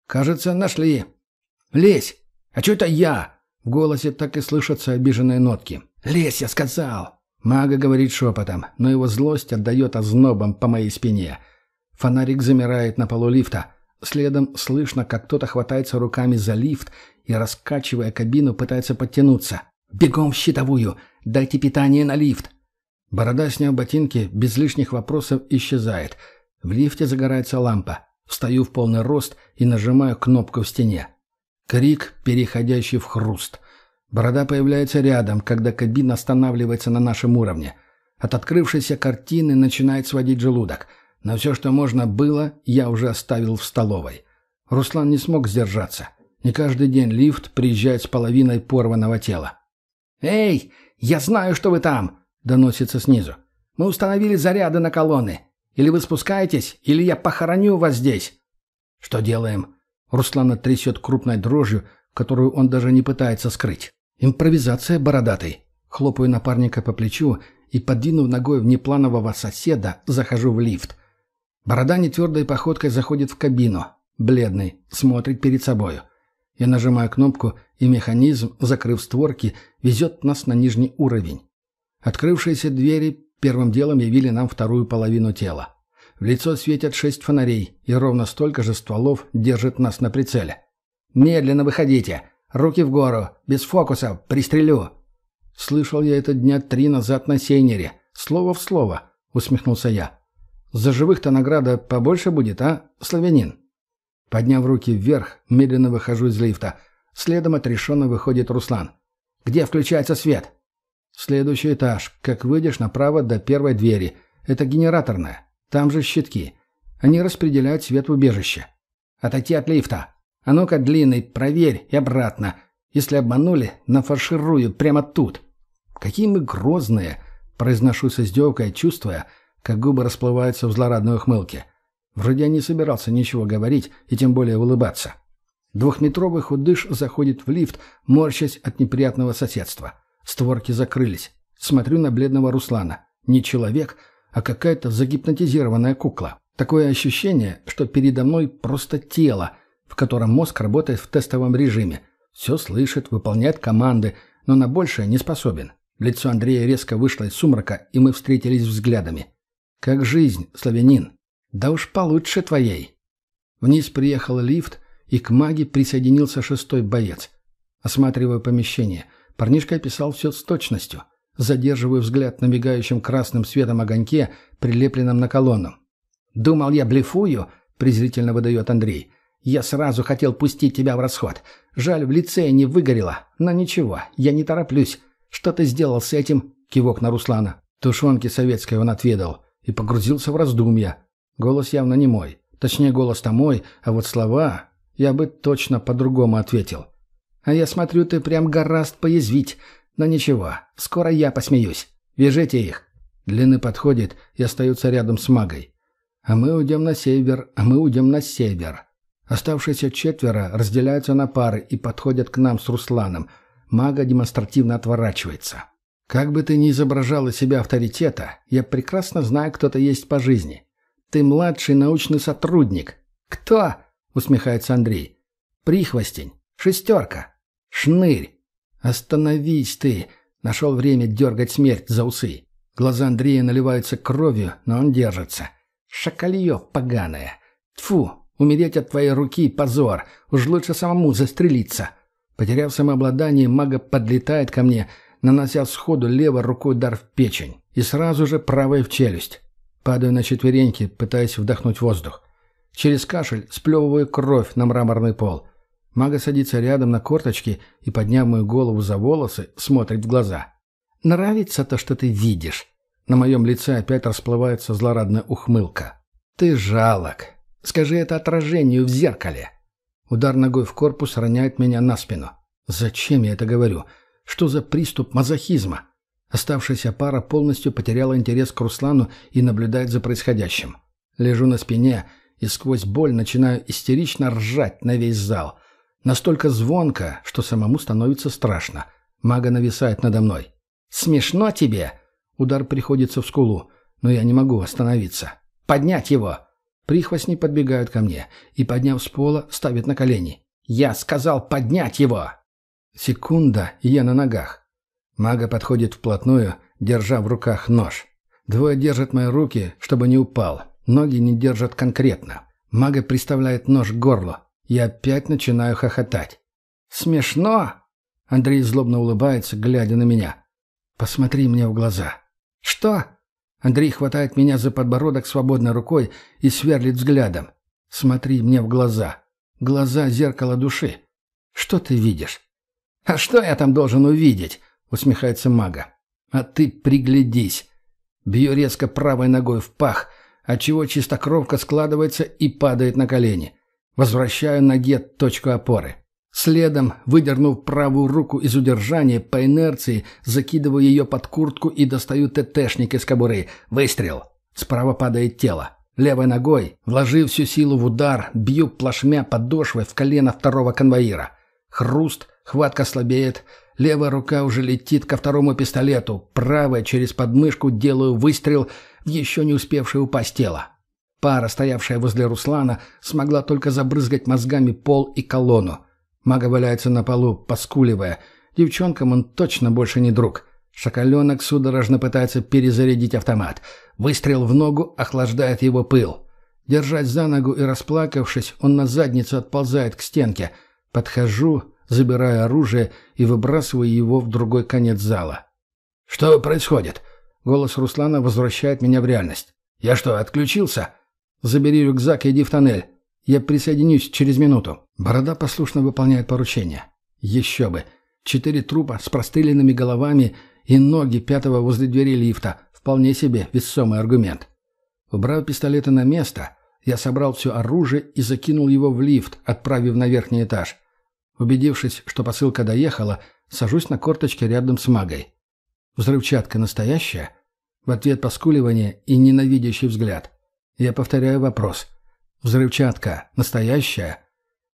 «Кажется, нашли». «Лезь! А что это я?» В голосе так и слышатся обиженные нотки. «Лезь, я сказал!» Мага говорит шепотом, но его злость отдает ознобом по моей спине. Фонарик замирает на полу лифта. Следом слышно, как кто-то хватается руками за лифт и, раскачивая кабину, пытается подтянуться. «Бегом в щитовую! Дайте питание на лифт!» Борода, сняв ботинки, без лишних вопросов исчезает. В лифте загорается лампа. Встаю в полный рост и нажимаю кнопку в стене. Крик, переходящий в хруст. Борода появляется рядом, когда кабина останавливается на нашем уровне. От открывшейся картины начинает сводить желудок. Но все, что можно было, я уже оставил в столовой. Руслан не смог сдержаться. Не каждый день лифт приезжает с половиной порванного тела. «Эй, я знаю, что вы там!» — доносится снизу. «Мы установили заряды на колонны. Или вы спускаетесь, или я похороню вас здесь». «Что делаем?» Руслана трясет крупной дрожью, которую он даже не пытается скрыть. «Импровизация бородатый». Хлопаю напарника по плечу и, подвинув ногой внепланового соседа, захожу в лифт. Борода нетвердой походкой заходит в кабину. Бледный, смотрит перед собою. Я нажимаю кнопку, и механизм, закрыв створки, везет нас на нижний уровень. Открывшиеся двери первым делом явили нам вторую половину тела. В лицо светят шесть фонарей, и ровно столько же стволов держит нас на прицеле. «Медленно выходите! Руки в гору! Без фокуса! Пристрелю!» «Слышал я это дня три назад на Сейнере. Слово в слово!» — усмехнулся я. «За живых-то награда побольше будет, а, славянин?» Подняв руки вверх, медленно выхожу из лифта. Следом отрешенно выходит Руслан. «Где включается свет?» «Следующий этаж. Как выйдешь направо до первой двери. Это генераторная. Там же щитки. Они распределяют свет в убежище. Отойти от лифта. А ну-ка, длинный, проверь и обратно. Если обманули, нафарширую прямо тут». «Какие мы грозные!» – произношу с издевкой, чувствуя, как губы расплываются в злорадной ухмылке. Вроде я не собирался ничего говорить и тем более улыбаться. Двухметровый худыш заходит в лифт, морщась от неприятного соседства. Створки закрылись. Смотрю на бледного Руслана. Не человек, а какая-то загипнотизированная кукла. Такое ощущение, что передо мной просто тело, в котором мозг работает в тестовом режиме. Все слышит, выполняет команды, но на большее не способен. Лицо Андрея резко вышло из сумрака, и мы встретились взглядами. «Как жизнь, славянин?» Да уж получше твоей. Вниз приехал лифт, и к маге присоединился шестой боец. Осматривая помещение, парнишка описал все с точностью, задерживая взгляд на мигающем красным светом огоньке, прилепленном на колонну. «Думал, я блефую?» — презрительно выдает Андрей. «Я сразу хотел пустить тебя в расход. Жаль, в лицее не выгорело. Но ничего, я не тороплюсь. Что ты сделал с этим?» — кивок на Руслана. Тушенки советской он отведал и погрузился в раздумья. Голос явно не мой. Точнее, голос-то мой, а вот слова... Я бы точно по-другому ответил. А я смотрю, ты прям гораст поязвить. Но ничего, скоро я посмеюсь. Вяжите их. Длины подходит и остаются рядом с магой. А мы уйдем на север, а мы уйдем на север. Оставшиеся четверо разделяются на пары и подходят к нам с Русланом. Мага демонстративно отворачивается. Как бы ты ни изображал из себя авторитета, я прекрасно знаю, кто ты есть по жизни. Ты младший научный сотрудник. Кто? Усмехается Андрей. Прихвостень. Шестерка. Шнырь. Остановись ты. Нашел время дергать смерть за усы. Глаза Андрея наливаются кровью, но он держится. Шакалье поганое. Тфу, умереть от твоей руки – позор. Уж лучше самому застрелиться. Потеряв самообладание, мага подлетает ко мне, нанося сходу левой рукой удар в печень и сразу же правой в челюсть. Падаю на четвереньки, пытаясь вдохнуть воздух. Через кашель сплевываю кровь на мраморный пол. Мага садится рядом на корточки и, подняв мою голову за волосы, смотрит в глаза. «Нравится то, что ты видишь?» На моем лице опять расплывается злорадная ухмылка. «Ты жалок. Скажи это отражению в зеркале». Удар ногой в корпус роняет меня на спину. «Зачем я это говорю? Что за приступ мазохизма?» Оставшаяся пара полностью потеряла интерес к Руслану и наблюдает за происходящим. Лежу на спине и сквозь боль начинаю истерично ржать на весь зал. Настолько звонко, что самому становится страшно. Мага нависает надо мной. «Смешно тебе?» Удар приходится в скулу, но я не могу остановиться. «Поднять его!» Прихвостни подбегают ко мне и, подняв с пола, ставят на колени. «Я сказал поднять его!» Секунда, и я на ногах. Мага подходит вплотную, держа в руках нож. Двое держат мои руки, чтобы не упал. Ноги не держат конкретно. Мага приставляет нож к горлу. Я опять начинаю хохотать. «Смешно?» Андрей злобно улыбается, глядя на меня. «Посмотри мне в глаза. «Что?» Андрей хватает меня за подбородок свободной рукой и сверлит взглядом. «Смотри мне в глаза. Глаза — зеркало души. Что ты видишь?» «А что я там должен увидеть?» — усмехается мага. «А ты приглядись». Бью резко правой ногой в пах, отчего чистокровка складывается и падает на колени. Возвращаю ноге точку опоры. Следом, выдернув правую руку из удержания, по инерции закидываю ее под куртку и достаю ТТшник из кобуры. Выстрел. Справа падает тело. Левой ногой, вложив всю силу в удар, бью плашмя подошвой в колено второго конвоира. Хруст, хватка слабеет, левая рука уже летит ко второму пистолету, правая через подмышку делаю выстрел в еще не успевшее упасть тело. Пара, стоявшая возле Руслана, смогла только забрызгать мозгами пол и колонну. Мага валяется на полу, поскуливая. Девчонкам он точно больше не друг. Шакаленок судорожно пытается перезарядить автомат. Выстрел в ногу охлаждает его пыл. Держась за ногу и расплакавшись, он на задницу отползает к стенке. Подхожу, забираю оружие и выбрасываю его в другой конец зала. «Что происходит?» Голос Руслана возвращает меня в реальность. «Я что, отключился?» «Забери рюкзак и иди в тоннель. Я присоединюсь через минуту. Борода послушно выполняет поручение. Еще бы. Четыре трупа с простреленными головами и ноги пятого возле двери лифта. Вполне себе весомый аргумент. Убрав пистолеты на место, я собрал все оружие и закинул его в лифт, отправив на верхний этаж. Убедившись, что посылка доехала, сажусь на корточке рядом с магой. Взрывчатка настоящая? В ответ поскуливание и ненавидящий взгляд. Я повторяю вопрос. Взрывчатка. Настоящая.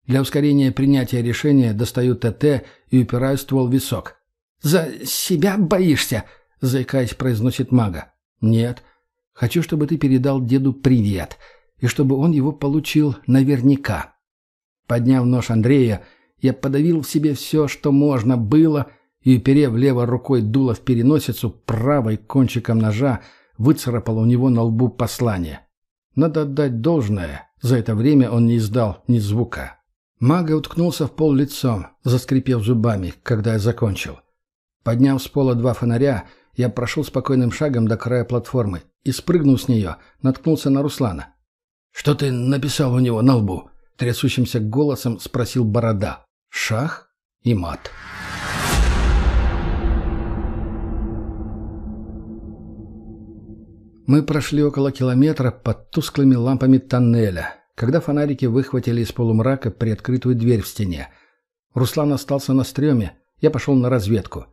Для ускорения принятия решения достаю ТТ и упираю ствол в висок. «За себя боишься?» — заикаясь, произносит мага. «Нет. Хочу, чтобы ты передал деду привет, и чтобы он его получил наверняка». Подняв нож Андрея, я подавил в себе все, что можно было, и, уперев левой рукой дуло в переносицу, правой кончиком ножа выцарапал у него на лбу послание. Надо отдать должное. За это время он не издал ни звука. Мага уткнулся в пол лицом, заскрипев зубами, когда я закончил. Подняв с пола два фонаря, я прошел спокойным шагом до края платформы и, спрыгнув с нее, наткнулся на Руслана. «Что ты написал у него на лбу?» — трясущимся голосом спросил Борода. «Шах и мат». Мы прошли около километра под тусклыми лампами тоннеля, когда фонарики выхватили из полумрака приоткрытую дверь в стене. Руслан остался на стреме, я пошел на разведку.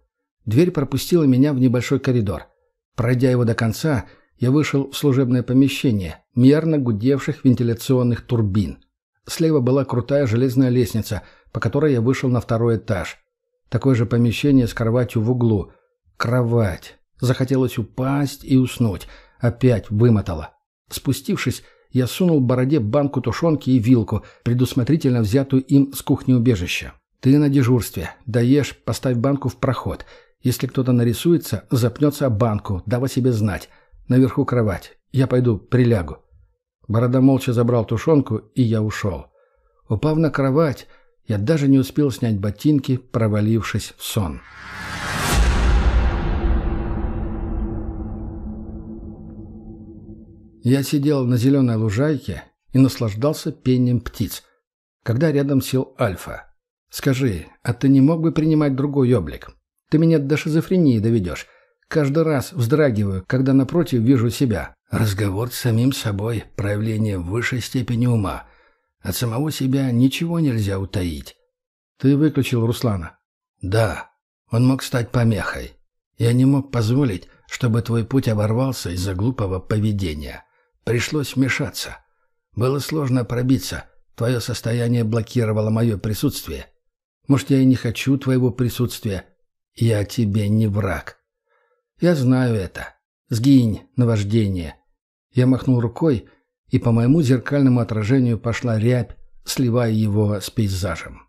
Дверь пропустила меня в небольшой коридор. Пройдя его до конца, я вышел в служебное помещение, мерно гудевших вентиляционных турбин. Слева была крутая железная лестница, по которой я вышел на второй этаж. Такое же помещение с кроватью в углу. Кровать. Захотелось упасть и уснуть. Опять вымотало. Спустившись, я сунул бороде банку тушенки и вилку, предусмотрительно взятую им с кухни убежища. «Ты на дежурстве. Даешь, поставь банку в проход. Если кто-то нарисуется, запнется банку, дав о себе знать. Наверху кровать. Я пойду, прилягу». Борода молча забрал тушенку, и я ушел. Упав на кровать, я даже не успел снять ботинки, провалившись в сон. Я сидел на зеленой лужайке и наслаждался пением птиц, когда рядом сел Альфа. «Скажи, а ты не мог бы принимать другой облик? Ты меня до шизофрении доведешь. Каждый раз вздрагиваю, когда напротив вижу себя. Разговор с самим собой – проявление высшей степени ума. От самого себя ничего нельзя утаить». «Ты выключил Руслана?» «Да. Он мог стать помехой. Я не мог позволить, чтобы твой путь оборвался из-за глупого поведения». Пришлось вмешаться. Было сложно пробиться. Твое состояние блокировало мое присутствие. Может, я и не хочу твоего присутствия. Я тебе не враг. Я знаю это. Сгинь, наваждение. Я махнул рукой, и по моему зеркальному отражению пошла рябь, сливая его с пейзажем.